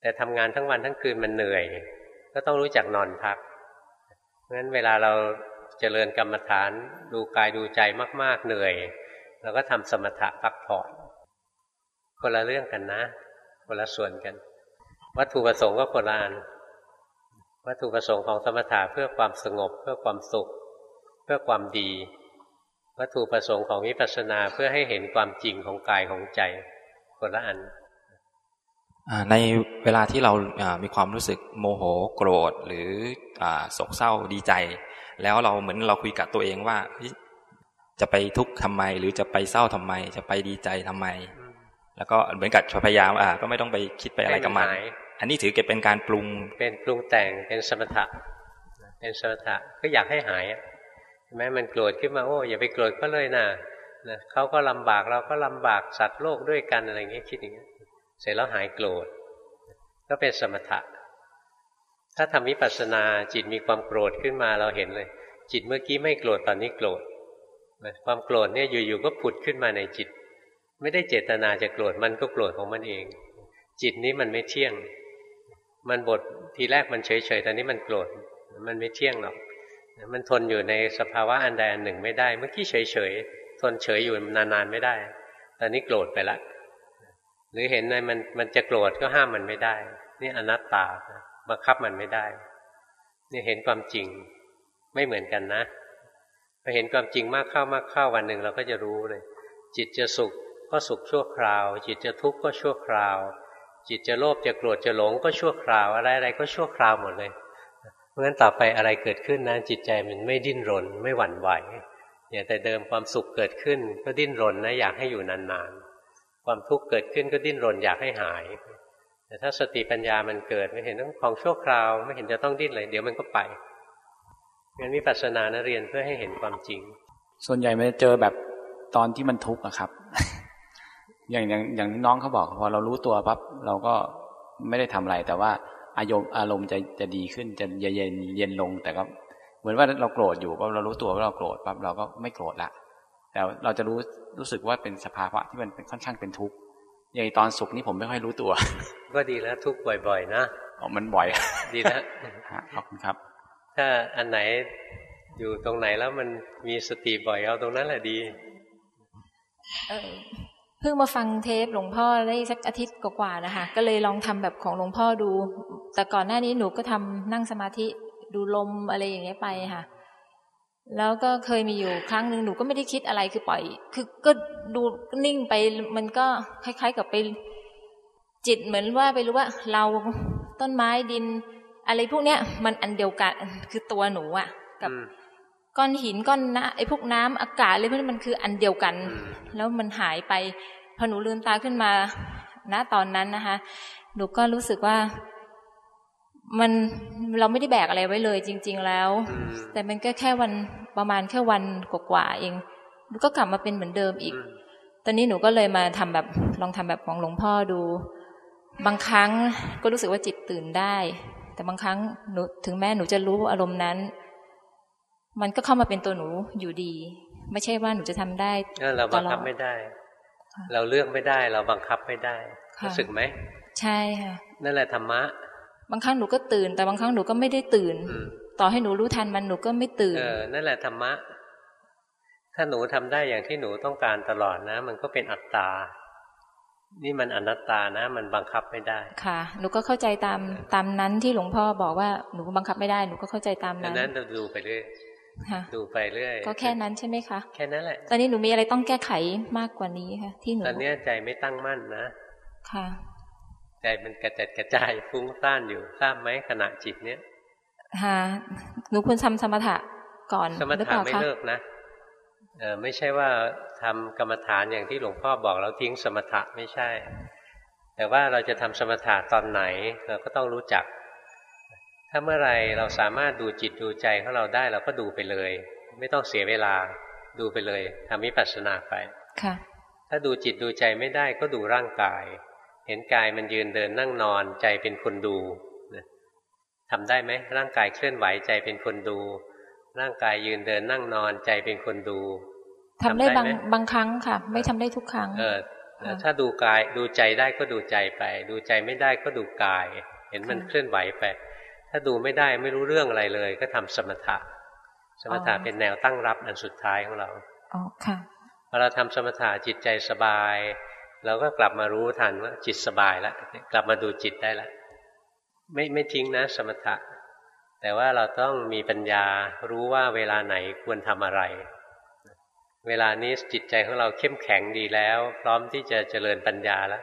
แต่ทำงานทั้งวันทั้งคืนมันเหนื่อย ก็ต้องรู้จักนอนพักเพราะนั้นเวลาเราเจริญกรรมฐาน ดูกายดูใจมาก ๆ เหนื่อยเราก็ทำสมถะพักผ่อนคนละเรื่องกันนะ คนละส่วนกัน วัตถุประสงค์ก็คนละอันวัตถุประสงค์ของสมถะเพื่อความสงบ เพื่อความสุข เพื่อความดี วัตถุประสงค์ของวิปัสสนาเพื่อให้เห็นความจริงของกายของใจคนละอันในเวลาที่เรามีความรู้สึกโมโหโกรธหรือโศกเศร้าดีใจ แล้วเราเหมือนเราคุยกับตัวเองว่า จะไปทุกข์ทำไม หรือจะไปเศร้าทำไม จะไปดีใจทำไม แล้วก็เหมือนกับพยายามอ่าก็ไม่ต้องไปคิดไปอะไรกับมันอันนี้ถือเก็บเป็นการปรุงเป็นปรุงแต่งเป็นสมถะเป็นสมถะก็อยากให้หาย แม้มันโกรธขึ้นมาโอ้อย่าไปโกรธก็เลยนะนะเขาก็ลำบากเราก็ลำบากสัตว์โลกด้วยกันอะไรอย่างเงี้ยคิดอย่างเงี้ยเสร็จแล้วหายโกรธ ก็เป็นสมถะ ถ้าทำวิปัสสนาจิตมีความโกรธขึ้นมาเราเห็นเลย จิตเมื่อกี้ไม่โกรธตอนนี้โกรธความโกรธเนี่ยอยู่ๆก็ผุดขึ้นมาในจิต ไม่ได้เจตนาจะโกรธมันก็โกรธของมันเอง จิตนี้มันไม่เที่ยง มันบททีแรกมันเฉยๆตอนนี้มันโกรธมันไม่เที่ยงหรอก มันทนอยู่ในสภาวะอันใดอันหนึ่งไม่ได้ เมื่อกี้เฉยๆทนเฉยอยู่นานๆไม่ได้ ตอนนี้โกรธไปละ หรือเห็นในมันมันจะโกรธก็ห้ามมันไม่ได้ นี่อนัตตาบังคับมันไม่ได้นี่เห็นความจริงไม่เหมือนกันนะพอเห็นความจริงมากเข้ามากเข้าวันหนึ่งเราก็จะรู้เลย จิตจะสุขก็สุขชั่วคราว จิตจะทุกข์ก็ชั่วคราว จิตจะโลภจะโกรธจะหลงก็ชั่วคราวอะไรอะไรก็ชั่วคราวหมดเลย เพราะฉะนั้นต่อไปอะไรเกิดขึ้นนะจิตใจมันไม่ดิ้นรน ไม่หวั่นไหวอย่างแต่เดิมความสุขเกิดขึ้น ก็ดิ้นรนนะอยากให้อยู่นานๆ ความทุกข์เกิดขึ้นก็ดิ้นรนอยากให้หาย แต่ถ้าสติปัญญามันเกิดไม่เห็นต้องของชั่วคราวไม่เห็นจะต้องดิ้นเลยเดี๋ยวมันก็ไปงั้นวิปัสสนานะเรียนเพื่อให้เห็นความจริง ส่วนใหญ่มันจะเจอแบบตอนที่มันทุกข์อะครับ อย่างอย่างอย่างน้องเขาบอกพอเรารู้ตัวปั๊บเราก็ไม่ได้ทำอะไรแต่ว่า อารมณ์อารมณ์จะจะดีขึ้นจะเย็นเย็นลง แต่ก็เหมือนว่าเราโกรธอยู่ปั๊บเรารู้ตัวว่าเราโกรธปั๊บเราก็ไม่โกรธละแต่เราจะรู้รู้สึกว่าเป็นสภาวะที่มันเป็นค่อนข้างเป็นทุกข์อย่างตอนสุขนี่ผมไม่ค่อยรู้ตัว ก็ดีแล้วทุกข์บ่อย ๆ นะอ๋อมันบ่อย ดีแล้วขอบคุณครับ ถ้าอันไหนอยู่ตรงไหนแล้วมันมีสติบ่อยเอาตรงนั้นแหละดี เพิ่งมาฟังเทปหลวงพ่อได้สักอาทิตย์กว่าๆนะคะ ก็เลยลองทำแบบของหลวงพ่อดู แต่ก่อนหน้านี้หนูก็ทำนั่งสมาธิดูลมอะไรอย่างเงี้ยไปค่ะ แล้วก็เคยมีอยู่ครั้งหนึ่งหนูก็ไม่ได้คิดอะไรคือปล่อย คือก็ดูนิ่งไปมันก็คล้าย ๆ กับไปจิตเหมือนว่าไปรู้ว่า เราต้นไม้ดิน อะไรพวกเนี้ย มันอันเดียวกันคือตัวหนูอะกับ ก้อนหินก้อนน้ำไอ้พวกน้ำอากาศอะไรพวกนี้มันคืออันเดียวกัน แล้วมันหายไปพอหนูลืมตาขึ้นมาณตอนนั้นนะคะ หนูก็รู้สึกว่ามันเราไม่ได้แบกอะไรไว้เลยจริง ๆแล้ว แต่มันก็แค่วันประมาณแค่วันกว่าๆเองหนูก็กลับมาเป็นเหมือนเดิมอีก ตอนนี้หนูก็เลยมาทำแบบลองทำแบบของหลวงพ่อดู บางครั้งก็รู้สึกว่าจิตตื่นได้ แต่บางครั้งหนูถึงแม้หนูจะรู้อารมณ์นั้น มันก็เข้ามาเป็นตัวหนูอยู่ดี ไม่ใช่ว่าหนูจะทำได้เราบังคับไม่ได้ เราเลือกไม่ได้ เราบังคับไม่ได้รู้สึกไหมใช่ค่ะนั่นแหละธรรมะ บางครั้งหนูก็ตื่น แต่บางครั้งหนูก็ไม่ได้ตื่น ต่อให้หนูรู้ทันมันหนูก็ไม่ตื่นเออนั่นแหละธรรมะ ถ้าหนูทำได้อย่างที่หนูต้องการตลอดนะ มันก็เป็นอัตตา นี่มันอนัตตานะ มันบังคับไม่ได้ ค่ะ หนูก็เข้าใจตามตามนั้นที่หลวงพ่อบอกว่าหนูบังคับไม่ได้ หนูก็เข้าใจตามนั้นนั้นเราดูไปเรื่อย ดูไปเรื่อย ก็แค่นั้นใช่ไหมคะ แค่นั้นแหละ ตอนนี้หนูมีอะไรต้องแก้ไขมากกว่านี้ค่ะ ที่หนู ตอนนี้ใจไม่ตั้งมั่นนะ ค่ะ ใจมันกระจัดกระจายฟุ้งซ่านอยู่ทราบไหมขณะจิตเนี้ยค่ะหนูควรทำสมถะก่อนสมถะไม่เลิกนะเออไม่ใช่ว่าทำกรรมฐานอย่างที่หลวงพ่อบอกแล้วทิ้งสมถะไม่ใช่ แต่ว่าเราจะทำสมถะตอนไหน เราก็ต้องรู้จัก ถ้าเมื่อไรเราสามารถดูจิตดูใจของเราได้เราก็ดูไปเลย ไม่ต้องเสียเวลาดูไปเลยทำวิปัสสนาไปค่ะ ถ้าดูจิตดูใจไม่ได้ก็ดูร่างกาย เห็นกายมันยืนเดินนั่งนอนใจเป็นคนดูทำได้ไหมร่างกายเคลื่อนไหวใจเป็นคนดู ร่างกายยืนเดินนั่งนอนใจเป็นคนดูทำได้บางบางครั้งค่ะ ไม่ทำได้ทุกครั้ง เออถ้าดูกายดูใจได้ก็ดูใจไป ดูใจไม่ได้ก็ดูกาย เห็นมันเคลื่อนไหวไป ถ้ถ้าดูไม่ได้ไม่รู้เรื่องอะไรเลย ก็ทำสมถะ สมถะเป็นแนวตั้งรับอันสุดท้ายของเราอ๋อค่ะพอเราทำสมถะจิตใจสบายเราก็กลับมารู้ทันว่าจิตสบายแล้วกลับมาดูจิตได้แล้วไม่ไม่ทิ้งนะ สมถะ แต่ว่าเราต้องมีปัญญารู้ว่าเวลาไหนควรทำอะไร เวลานี้จิตใจของเราเข้มแข็งดีแล้ว พร้อมที่จะเจริญปัญญาแล้ว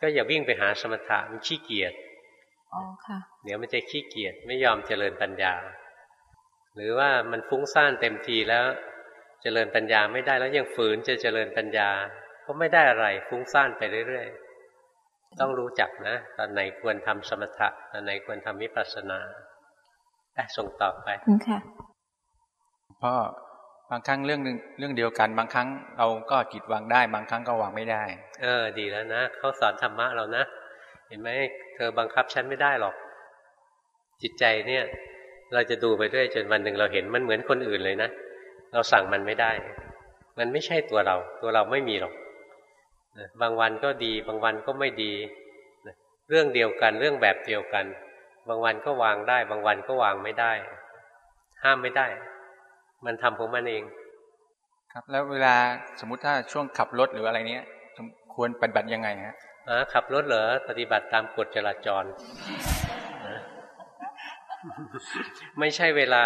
ก็อย่าวิ่งไปหาสมถะมันขี้เกียจอ๋อค่ะ เดี๋ยวมันจะขี้เกียจไม่ยอมเจริญปัญญา หรือว่ามันฟุ้งซ่านเต็มทีแล้วเจริญปัญญาไม่ได้แล้วยังฝืนจะเจริญปัญญา ก็ไม่ได้อะไรฟุ้งซ่านไปเรื่อยๆต้องรู้จักนะ ตอนไหนควรทำสมถะตอนไหนควรทำวิปัสสนาแต่ส่งต่อไปค่ะพ่อบางครั้งเรื่องหนึ่งเรื่องเดียวกัน บางครั้งเราก็จิตวางได้ บางครั้งก็วางไม่ได้ เออ ดีแล้วนะเขาสอนธรรมะเรานะเห็นไหมเธอบังคับฉันไม่ได้หรอก จิตใจเนี่ย เราจะดูไปด้วยจนวันหนึ่งเราเห็นมันเหมือนคนอื่นเลยนะ เราสั่งมันไม่ได้ มันไม่ใช่ตัวเรา ตัวเราไม่มีหรอกบางวันก็ดี บางวันก็ไม่ดี เรื่องเดียวกันเรื่องแบบเดียวกัน บางวันก็วางได้ บางวันก็วางไม่ได้ ห้ามไม่ได้ มันทำของมันเอง ครับแล้วเวลาสมมุติถ้าช่วงขับรถหรืออะไรเนี้ยควรปฏิบัติยังไงฮะอ่าขับรถเหรอปฏิบัติตามกฎจราจร ไม่ใช่เวลา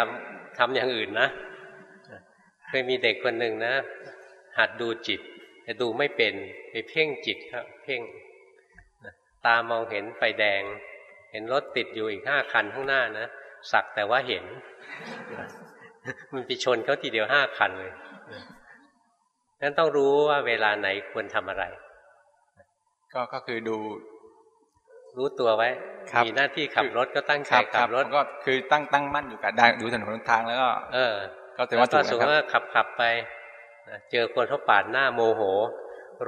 ทำอย่างอื่นนะเคยมีเด็กคนหนึ่งนะ หัดดูจิต แต่ดูไม่เป็นไปเพ่งจิตครับ เพ่งตามองเห็นไฟแดง เห็นรถติดอยู่อีกห้าคันข้างหน้านะสักแต่ว่าเห็น มันไปชนเขาทีเดียวห้าคันเลยนั้นต้องรู้ว่าเวลาไหนควรทำอะไร ก็ก็คือดู รู้ตัวไว้ มีหน้าที่ขับรถก็ตั้งใจขับรถก็คือตั้งตั้งมั่นอยู่กับได้ดูถนนทางแล้วก็ เออ ก็ถือว่าถูกแล้วก็ขับขับไปเจอคนเขาปาดหน้าโมโห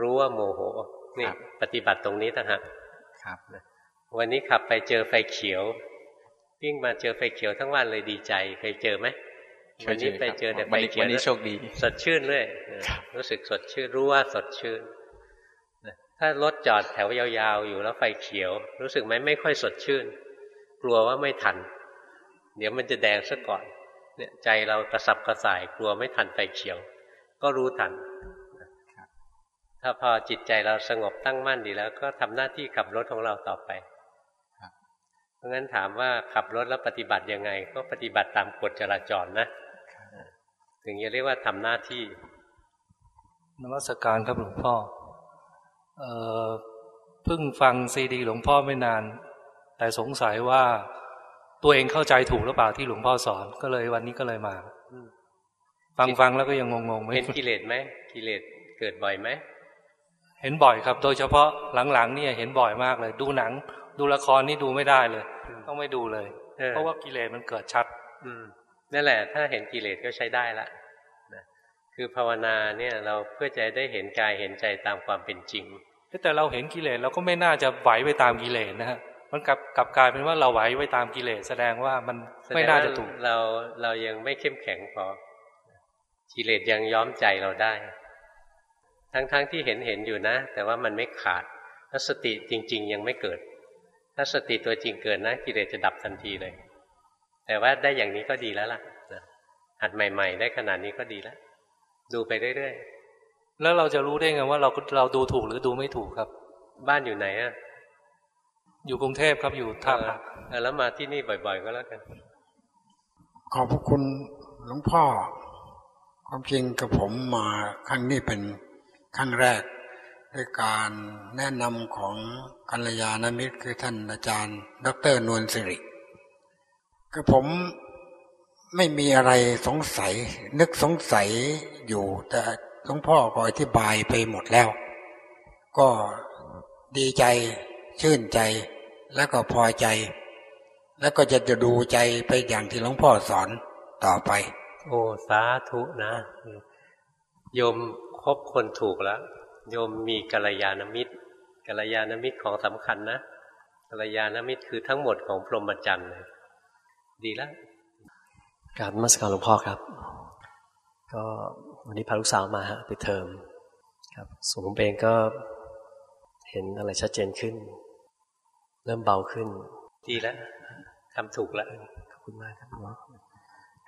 รู้ว่าโมโหนี่ปฏิบัติตรงนี้ต่างหากครับวันนี้ขับไปเจอไฟเขียววิ่งมาเจอไฟเขียวทั้งวันเลยดีใจเคยเจอไหมวันนี้ไปเจอแต่ไฟเขียวนี้โชคดี สดชื่นเลยรู้สึกสดชื่นรู้ว่าสดชื่น ถ้ารถจอดแถวยาวๆ อยู่แล้วไฟเขียว รู้สึกไหมไม่ค่อยสดชื่น กลัวว่าไม่ทัน เดี๋ยวมันจะแดงซะก่อน เนี่ยใจเรากระสับกระส่ายกลัวไม่ทันไฟเขียว ก็รู้ทัน ถ้าพอจิตใจเราสงบตั้งมั่นดีแล้ว ก็ทำหน้าที่ขับรถของเราต่อไปเพราะงั้นถามว่าขับรถแล้วปฏิบัติยังไง ก็ปฏิบัติตามกฎจราจรนะ ถึงจะเรียกว่าทำหน้าที่นวัตการครับหลวงพ่อ เเพิ่งฟังซีดีหลวงพ่อไม่นาน แต่สงสัยว่าตัวเองเข้าใจถูกหรือเปล่าที่หลวงพ่อสอนก็เลยวันนี้ก็เลยมาฟังฟังแล้วก็ยังงงๆไหมเห็นกิเลสไหมกิเลสเกิดบ่อยไหมเห็นบ่อยครับ โดยเฉพาะหลังๆนี่เห็นบ่อยมากเลย ดูหนัง ดูละครนี่ดูไม่ได้เลย ต้องไม่ดูเลย เพราะว่ากิเลสมันเกิดชัด อืมนั่นแหละ ถ้าเห็นกิเลสก็ใช้ได้ละคือภาวนาเนี่ยเราเพื่อจะได้เห็นกายเห็นใจตามความเป็นจริง แต่เราเห็นกิเลสเราก็ไม่น่าจะไหวไปตามกิเลสนะฮะมันกลับกลับกลายเป็นว่าเราไหวไปตามกิเลสแสดงว่ามันไม่น่าจะถูกเราเรายังไม่เข้มแข็งพอกิเลสยังย้อมใจเราได้ ทั้งๆทที่เห็นเห็นอยู่นะ แต่ว่ามันไม่ขาดถ้าสติจริง ๆ ยังไม่เกิด ถ้าสติตัวจริงเกิดนะกิเลสจะดับทันทีเลย แต่ว่าได้อย่างนี้ก็ดีแล้วล่ะหัดใหม่ ๆ ได้ขนาดนี้ก็ดีแล้วดูไปเรื่อยๆ แล้วเราจะรู้ได้ไงว่าเราเราดูถูกหรือดูไม่ถูกครับ บ้านอยู่ไหนอะอยู่กรุงเทพครับอยู่ท่าพระแล้วมาที่นี่บ่อย ๆ ก็แล้วกัน ขอบพระคุณหลวงพ่อ ความจริงกับผมมาครั้งนี้เป็นครั้งแรกด้วยการแนะนำของกัลยาณมิตรคือท่านอาจารย์ ดรนวลสิริ คือผมไม่มีอะไรสงสัย นึกสงสัยอยู่แต่ หลวงพ่อก็อธิบายไปหมดแล้ว ก็ดีใจชื่นใจแล้วก็พอใจ แล้วก็จะจะดูใจไปอย่างที่หลวงพ่อสอนต่อไป โอ้สาธุนะ โยมคบคนถูกแล้วโยมมีกัลยาณมิตรกัลยาณมิตรของสำคัญนะกัลยาณมิตรคือทั้งหมดของพรหมจรรย์เลยดีแล้วกราบมาสการหลวงพ่อครับ ก็ วันนี้พาลูกสาวมาฮะไปเทอมครับส่วนผมเองก็เห็นอะไรชัดเจนขึ้น เริ่มเบาขึ้น ดีแล้วขทำถูกแล้วขอบคุณมากครับหลวง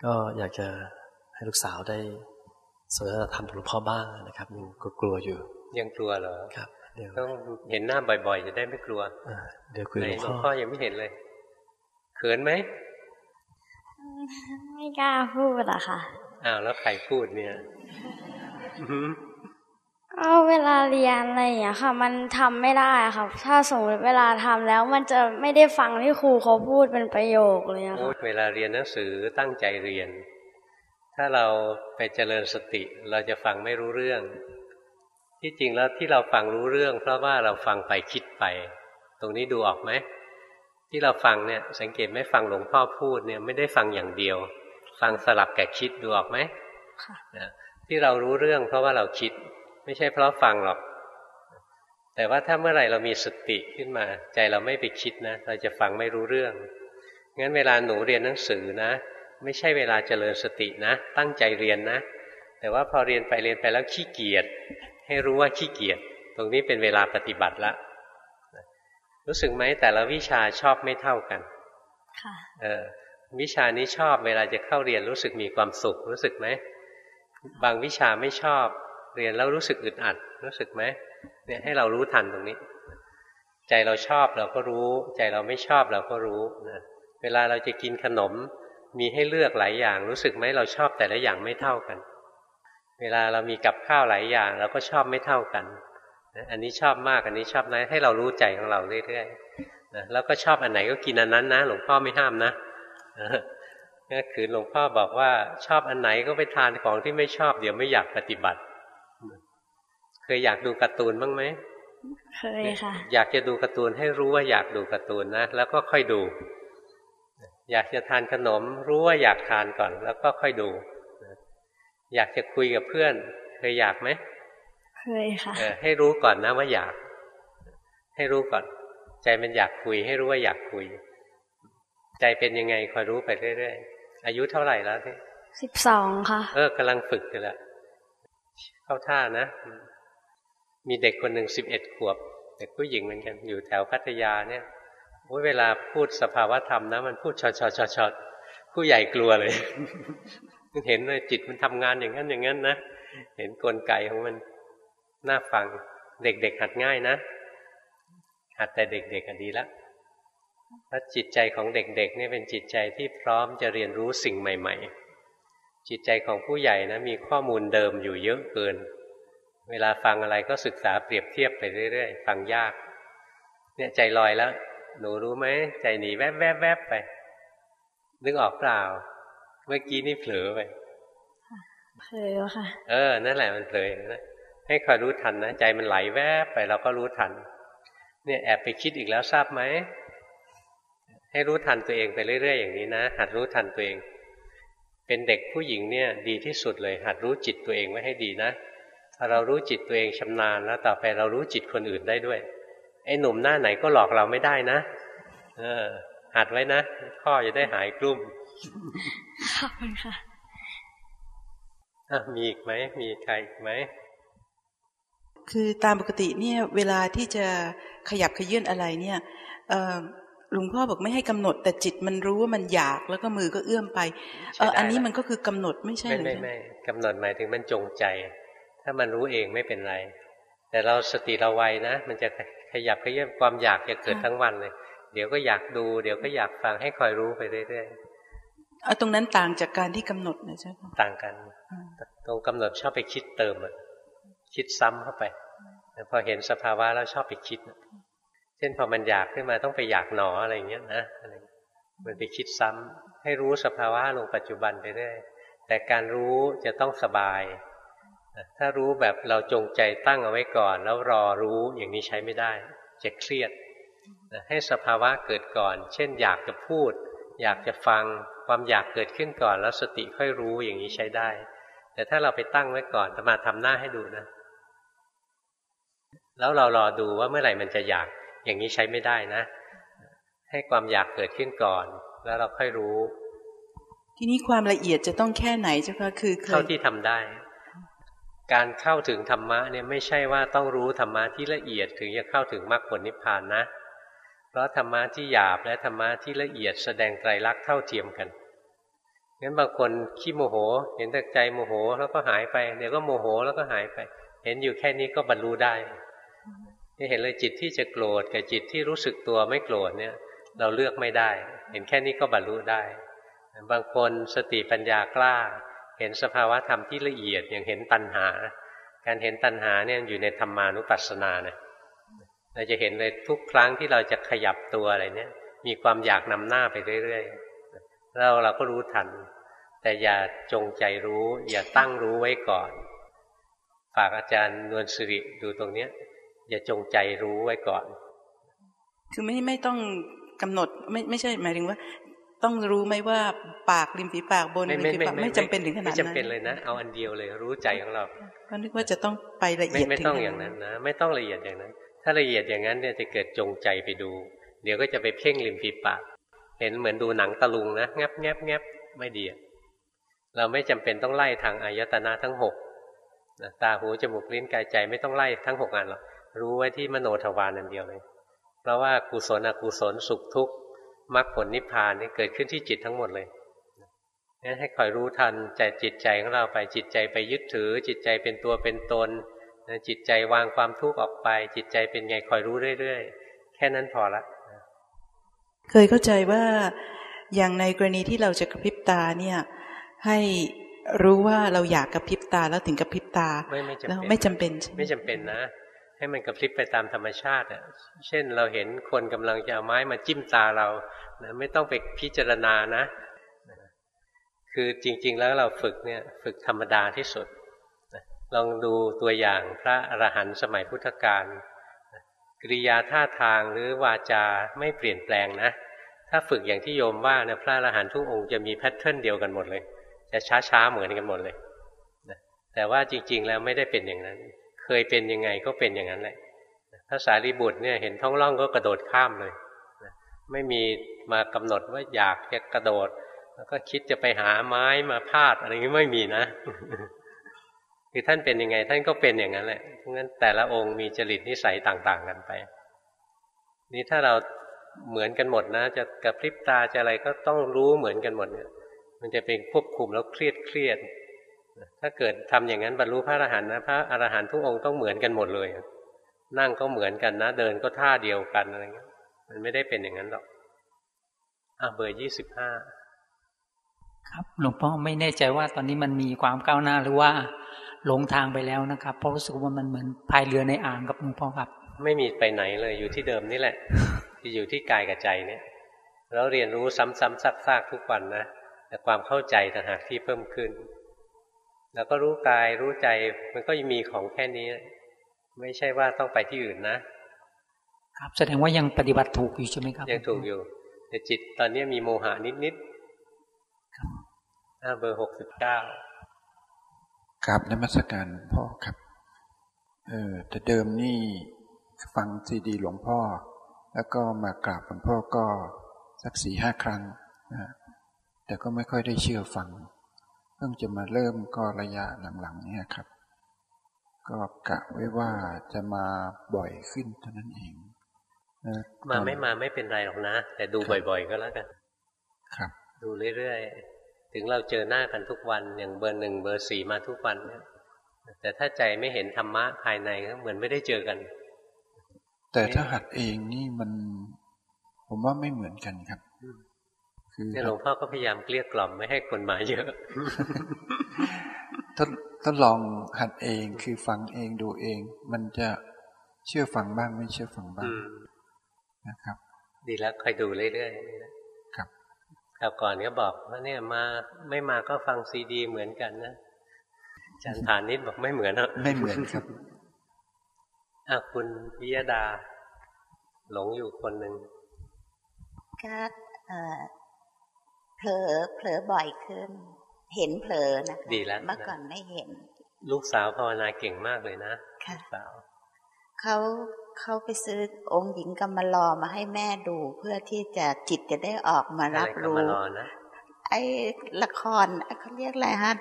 ก็อยากจะให้ลูกสาวได้สนทนาธรรมหลวงพ่อบ้างนะครับยังกลัวอยู่ ยังกลัวเหรอครับเดี๋ยวต้องเห็นหน้าบ่อยๆ จะได้ไม่กลัวเดี๋ยวคุยหลวงพ่อยังไม่เห็นเลยเขินไหมไม่กล้าพูดอะค่ะ อ้าวแล้วใครพูดเนี่ยก็เวลาเรียนอะไรอย่างเงี้ยค่ะ มันทำไม่ได้ค่ะ ถ้าสมมติเวลาทำแล้วมันจะไม่ได้ฟังที่ครูเขาพูดเป็นประโยคเลยค่ะเวลาเรียนหนังสือตั้งใจเรียน ถ้าเราไปเจริญสติ เราจะฟังไม่รู้เรื่อง ที่จริงแล้วที่เราฟังรู้เรื่อง เพราะว่าเราฟังไปคิดไป ตรงนี้ดูออกไหมที่เราฟังเนี่ยสังเกตไม่ฟังหลวงพ่อพูดเนี่ยไม่ได้ฟังอย่างเดียว ฟังสลับกับคิดดูออกไหมที่เรารู้เรื่องเพราะว่าเราคิด ไม่ใช่เพราะฟังหรอก แต่ว่าถ้าเมื่อไหร่เรามีสติขึ้นมา ใจเราไม่ไปคิดนะ เราจะฟังไม่รู้เรื่อง งั้นเวลาหนูเรียนหนังสือนะ ไม่ใช่เวลาเจริญสตินะ ตั้งใจเรียนนะ แต่ว่าพอเรียนไปเรียนไปแล้วขี้เกียจ ให้รู้ว่าขี้เกียจ ตรงนี้เป็นเวลาปฏิบัติละ รู้สึกไหมแต่ละวิชาชอบไม่เท่ากัน ค่ะ เออ วิชานี้ชอบเวลาจะเข้าเรียนรู้สึกมีความสุขรู้สึกไหมบางวิชาไม่ชอบเรียนแล้วรู้สึกอึดอัด รู้สึกไหมเนี่ยให้เรารู้ทันตรงนี้ ใจเราชอบเราก็รู้ ใจเราไม่ชอบเราก็รู้นะเวลาเราจะกินขนม มีให้เลือกหลายอย่าง รู้สึกไหมเราชอบแต่ละอย่างไม่เท่ากัน เวลาเรามีกับข้าวหลายอย่างเราก็ชอบไม่เท่ากันอันนี้ชอบมากอันนี้ชอบน้อยให้เรารู้ใจของเราเรื่อยๆนะแล้วก็ชอบอันไหนก็กินอันนั้นนะ หลวงพ่อไม่ห้ามนะ ก็คือหลวงพ่อบอกว่าชอบอันไหนก็ไปทานของที่ไม่ชอบเดี๋ยวไม่อยากปฏิบัติ เคยอยากดูการ์ตูนบ้างไหมเคยค่ะ อยากจะดูการ์ตูนให้รู้ว่าอยากดูการ์ตูนนะแล้วก็ค่อยดู อยากจะทานขนม รู้ว่าอยากทานก่อน แล้วก็ค่อยดู อยากจะคุยกับเพื่อน เคยอยากไหมเคยค่ะให้รู้ก่อนนะว่าอยาก ให้รู้ก่อน ใจมันอยากคุย ให้รู้ว่าอยากคุย ใจเป็นยังไงคอยรู้ไปเรื่อยๆ อายุเท่าไหร่แล้วที่สิบสองค่ะ เออกำลังฝึกกันละเข้าท่านะ มีเด็กคนหนึ่งสิบเอ็ดขวบ เด็กผู้หญิงเหมือนกัน อยู่แถวพัทยาเนี่ยเวลาพูดสภาวธรรมนะ มันพูดชอชอชอชอผู้ใหญ่กลัวเลยเห็นเลยจิตมันทำงานอย่างนั้นอย่างนั้นนะ เห็นกลไกของมันน่าฟัง เด็กๆหัดง่ายนะ หัดแต่เด็กๆดีละ เพราะจิตใจของเด็กๆนี่เป็นจิตใจที่พร้อมจะเรียนรู้สิ่งใหม่ ๆ จิตใจของผู้ใหญ่นะมีข้อมูลเดิมอยู่เยอะเกิน เวลาฟังอะไรก็ศึกษาเปรียบเทียบไปเรื่อยๆ ฟังยาก เนี่ยใจลอยแล้ว หนูรู้ไหมใจหนีแวบแวบแวบไป นึกออกเปล่า เมื่อกี้นี่เผลอไปเผลอค่ะ เออ นั่นแหละมันเผลอนะให้คอยรู้ทันนะใจมันไหลแวบไปเราก็รู้ทัน เนี่ยแอบไปคิดอีกแล้วทราบไหม ให้รู้ทันตัวเองไปเรื่อย ๆ อย่างนี้นะ หัดรู้ทันตัวเอง เป็นเด็กผู้หญิงเนี่ยดีที่สุดเลย หัดรู้จิตตัวเองไว้ให้ดีนะพอเรารู้จิตตัวเองชำนาญแล้วต่อไปเรารู้จิตคนอื่นได้ด้วย ไอ้หนุ่มหน้าไหนก็หลอกเราไม่ได้นะ เออ หัดไว้นะ ข้อจะได้หายกลุ้มขอบคุณค่ะมีอีกไหม มีใครอีกไหม คือตามปกติเนี่ย เวลาที่จะขยับขยื่นอะไรเนี่ย หลวงพ่อบอกไม่ให้กำหนด แต่จิตมันรู้ว่ามันอยากแล้วก็มือก็เอื้อมไปเอออันนี้มันก็คือกำหนดไม่ใช่หรือไม่ไม่กำหนดหมายถึงมันจงใจ ถ้ามันรู้เองไม่เป็นไร แต่เราสติเราไวนะ มันจะขยับขยื่นความอยากจะเกิดทั้งวันเลย เดี๋ยวก็อยากดูเดี๋ยวก็อยากฟังให้คอยรู้ไปเรื่อยๆเอาตรงนั้นต่างจากการที่กำหนดนะใช่ไหมต่างกันตรงกำหนดชอบไปคิดเติมอะคิดซ้ำเข้าไปแต่พอเห็นสภาวะแล้วชอบไปคิด เช่นพอมันอยากขึ้นมาต้องไปอยากหนออะไรอย่างเงี้ยนะมันไปคิดซ้ำให้รู้สภาวะลงปัจจุบันไปเรื่อยแต่การรู้จะต้องสบาย ถ้ารู้แบบเราจงใจตั้งเอาไว้ก่อน แล้วรอรู้อย่างนี้ใช้ไม่ได้ จะเครียด ให้สภาวะเกิดก่อน เช่น อยากจะพูด อยากจะฟังความอยากเกิดขึ้นก่อน แล้วสติค่อยรู้อย่างนี้ใช้ได้ แต่ถ้าเราไปตั้งไว้ก่อนจะมาทำหน้าให้ดูนะ แล้วเรารอดูว่าเมื่อไหร่มันจะอยาก อย่างนี้ใช้ไม่ได้นะ ให้ความอยากเกิดขึ้นก่อน แล้วเราค่อยรู้ ทีนี้ความละเอียดจะต้องแค่ไหนเจ้าคะคือเท่าที่ทำได้ การเข้าถึงธรรมะเนี่ยไม่ใช่ว่าต้องรู้ธรรมะที่ละเอียดถึงจะเข้าถึงมรรคผลนิพพานนะ เพราะธรรมะที่หยาบและธรรมะที่ละเอียดแสดงไตรลักษณ์เท่าเทียมกันงั้นบางคนขี้โมโห เห็นแต่ใจโมโหแล้วก็หายไป เดี๋ยวก็โมโหแล้วก็หายไป เห็นอยู่แค่นี้ก็บรรลุได้ ที่เห็นเลยจิตที่จะโกรธกับจิตที่รู้สึกตัวไม่โกรธเนี่ย เราเลือกไม่ได้ เห็นแค่นี้ก็บรรลุได้ บางคนสติปัญญากล้า เห็นสภาวะธรรมที่ละเอียดอย่างเห็นตัณหา การเห็นตัณหาเนี่ยอยู่ในธรรมานุปัสสนาเนี่ยเราจะเห็นเลยทุกครั้งที่เราจะขยับตัวอะไรเนี่ย มีความอยากนำหน้าไปเรื่อยๆเราเราก็รู้ทัน แต่อย่าจงใจรู้ อย่าตั้งรู้ไว้ก่อน ฝากอาจารย์นวลสิริดูตรงเนี้ย อย่าจงใจรู้ไว้ก่อน คือไม่ไม่ต้องกำหนดไม่ไม่ใช่หมายถึงว่า ต้องรู้ไหมว่าปากริมฝีปากบนริมฝีปากไม่จำเป็นถึงขนาดนั้นไม่จำเป็นเลยนะ เอาอันเดียวเลยรู้ใจของเราก็นึกว่าจะต้องไปละเอียดไม่ต้องอย่างนั้นนะ ไม่ต้องละเอียดอย่างนั้น ถ้าละเอียดอย่างนั้นเนี่ยจะเกิดจงใจไปดู เดี๋ยวก็จะไปเพ่งริมฝีปาก เห็นเหมือนดูหนังตะลุงนะแงบแงบแงบไม่ดีเราไม่จำเป็นต้องไล่ทางอายตนะทั้งหกตาหูจมูกลิ้นกายใจไม่ต้องไล่ทั้งหกอันหรอก รู้ไว้ที่มโนทวารนันเดียวเลย เพราะว่ากุศลอกุศลสุขทุกข์มรรคผลนิพพานนี่เกิดขึ้นที่จิตทั้งหมดเลยนี่ให้คอยรู้ทันใจจิตใจของเราไปจิตใจไปยึดถือ จิตใจเป็นตัวเป็นตนจิตใจวางความทุกข์ออกไป จิตใจเป็นไงคอยรู้เรื่อยๆ แค่นั้นพอละเคยเข้าใจว่าอย่างในกรณีที่เราจะกระพริบตาเนี่ย ให้รู้ว่าเราอยากกระพริบตาแล้วถึงกระพริบตาไม่ไม่จำเป็นไม่จำเป็นไม่จำเป็นนะ ให้มันกระพริบไปตามธรรมชาติอะเช่นเราเห็นคนกำลังจะเอาไม้มาจิ้มตาเรานะไม่ต้องไปพิจารณานะ คือจริง ๆ แล้วเราฝึกเนี่ยฝึกธรรมดาที่สุดลองดูตัวอย่างพระอรหันต์สมัยพุทธกาลกริยาท่าทางหรือวาจาไม่เปลี่ยนแปลงนะ ถ้าฝึกอย่างที่โยมว่าเนี่ยพระอรหันต์ทุกองค์จะมีแพทเทิร์นเดียวกันหมดเลย จะช้าๆเหมือนกันหมดเลยแต่ว่าจริง ๆ แล้วไม่ได้เป็นอย่างนั้น เคยเป็นยังไงก็เป็นอย่างนั้นแหละพระสารีบุตรเนี่ยเห็นท้องร่องก็กระโดดข้ามเลยไม่มีมากำหนดว่าอยากจะกระโดด แล้วก็คิดจะไปหาไม้มาพาดอะไรนี้ไม่มีนะคือท่านเป็นยังไง ท่านก็เป็นอย่างนั้นแหละเพราะงั้นแต่ละองค์มีจริตนิสัยต่างๆกันไป นี่ถ้าเราเหมือนกันหมดนะ จะกระพริบตาจะอะไรก็ต้องรู้เหมือนกันหมดเนี่ย มันจะเป็นควบคุมแล้วเครียดเครียด ถ้าเกิดทำอย่างนั้นบรรลุพระอรหันต์นะพระอรหันต์ทุกองค์ต้องเหมือนกันหมดเลย นั่งก็เหมือนกันนะ เดินก็ท่าเดียวกันอะไรเงี้ยมันไม่ได้เป็นอย่างนั้นหรอกอะเบอร์ยี่สิบห้าครับหลวงพ่อไม่แน่ใจว่าตอนนี้มันมีความก้าวหน้าหรือว่าหลงทางไปแล้วนะครับ เพราะรู้สึกว่ามันเหมือนพายเรือในอ่างกับหลวงพ่อครับ ไม่มีไปไหนเลยอยู่ที่เดิมนี่แหละที่อยู่ที่กายกับใจเนี่ยเราเรียนรู้ซ้ำๆซักๆทุกวันนะแต่ความเข้าใจต่างหากที่เพิ่มขึ้น แล้วก็รู้กายรู้ใจมันก็ยังมีของแค่นี้ ไม่ใช่ว่าต้องไปที่อื่นนะ ครับแสดงว่ายังปฏิบัติถูกอยู่ใช่ไหมครับ ยังถูกอยู่ แต่จิตตอนนี้มีโมหะนิดๆเบอร์หกสิบเก้ากราบนมัสการหลวงพ่อครับ เออแต่เดิมนี่ฟังซีดีหลวงพ่อ แล้วก็มากราบหลวงพ่อก็สักสี่ห้าครั้งนะแต่ก็ไม่ค่อยได้เชื่อฟังเพิ่งจะมาเริ่มก็ระยะหลังๆเนี่ยครับ ก็กะไว้ว่าจะมาบ่อยขึ้นเท่านั้นเองมาไม่มาไม่เป็นไรหรอกนะ แต่ดูบ่อยๆก็แล้วกัน ครับ ดูเรื่อยๆ ถึงเราเจอหน้ากันทุกวันอย่างเบอร์หนึ่งเบอร์สี่มาทุกวันเนี่ยแต่ถ้าใจไม่เห็นธรรมะภายในก็เหมือนไม่ได้เจอกัน แต่ถ้าหัดเองนี่มัน ผมว่าไม่เหมือนกันครับ คือหลวงพ่อก็พยายามเกลี้ยกล่อมไม่ให้คนมาเยอะถ้าถ้าลองหัดเองคือฟังเองดูเอง มันจะเชื่อฟังบ้างไม่เชื่อฟังบ้างนะครับ ดีแล้วคอยดูเรื่อยๆคราวก่อนก็บอกว่าเนี่ยมาไม่มาก็ฟังซีดี เหมือนกันนะจันทานนิดบอกไม่เหมือนนะไม่เหมือนครับอะคุณพิยดา หลงอยู่คนหนึ่งก็ เผลอเผลอบ่อยขึ้น เห็นเผลอนะดีแล้วเมื่อก่อนไม่เห็น ลูกสาวภาวนาเก่งมากเลยนะค่ะสาวเขาเขาไปซื้อองค์หญิงกำมารอมาให้แม่ดูเพื่อที่จะจิตจะได้ออกมารับรู้ไอ้ละครเขาเรียกอะไรฮะ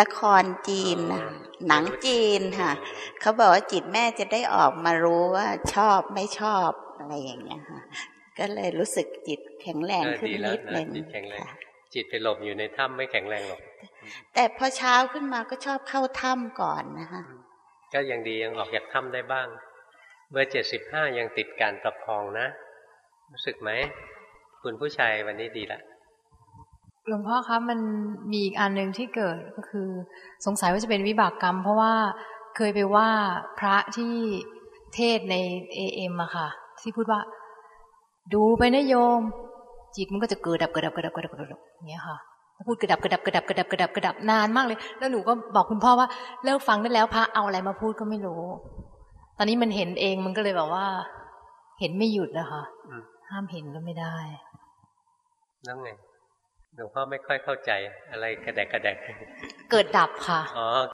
ละครจีนนะหนังจีนค่ะเขาบอกว่าจิตแม่จะได้ออกมารู้ว่าชอบไม่ชอบอะไรอย่างเงี้ยค่ะ ก็เลยรู้สึกจิตแข็งแรงขึ้นนิดหนึ่งจิตแข็งแรงจิตไปหลบอยู่ในถ้ำไม่แข็งแรงหรอก แต่พอเช้าขึ้นมาก็ชอบเข้าถ้ำก่อนนะคะก็ยังดียังออกจากถ้ำได้บ้าง เบอร์เจ็ดสิบห้ายังติดการประคองนะ รู้สึกไหม คุณผู้ชายวันนี้ดีละหลวงพ่อครับมันมีอีกอันหนึ่งที่เกิดก็คือ สงสัยว่าจะเป็นวิบากกรรม เพราะว่าเคยไปว่าพระที่เทศในเอเอ็มอะค่ะ ที่พูดว่า ดูไปนะโยม จิตมันก็จะเกิดดับเกิดดับเกิดดับเกิดดับเกิดดับอย่างเงี้ยค่ะพูดกระดับกระดับกระดับกระดับกระดับกระดับนานมากเลย แล้วหนูก็บอกคุณพ่อว่าเลิกฟังได้แล้วพระเอาอะไรมาพูดก็ไม่รู้ ตอนนี้มันเห็นเองมันก็เลยแบบว่า เห็นไม่หยุดนะคะห้ามเห็นก็ไม่ได้นั่งไงหลวงพ่อไม่ค่อยเข้าใจอะไรกระแดกกระแดก เกิดดับค่ะอ๋อ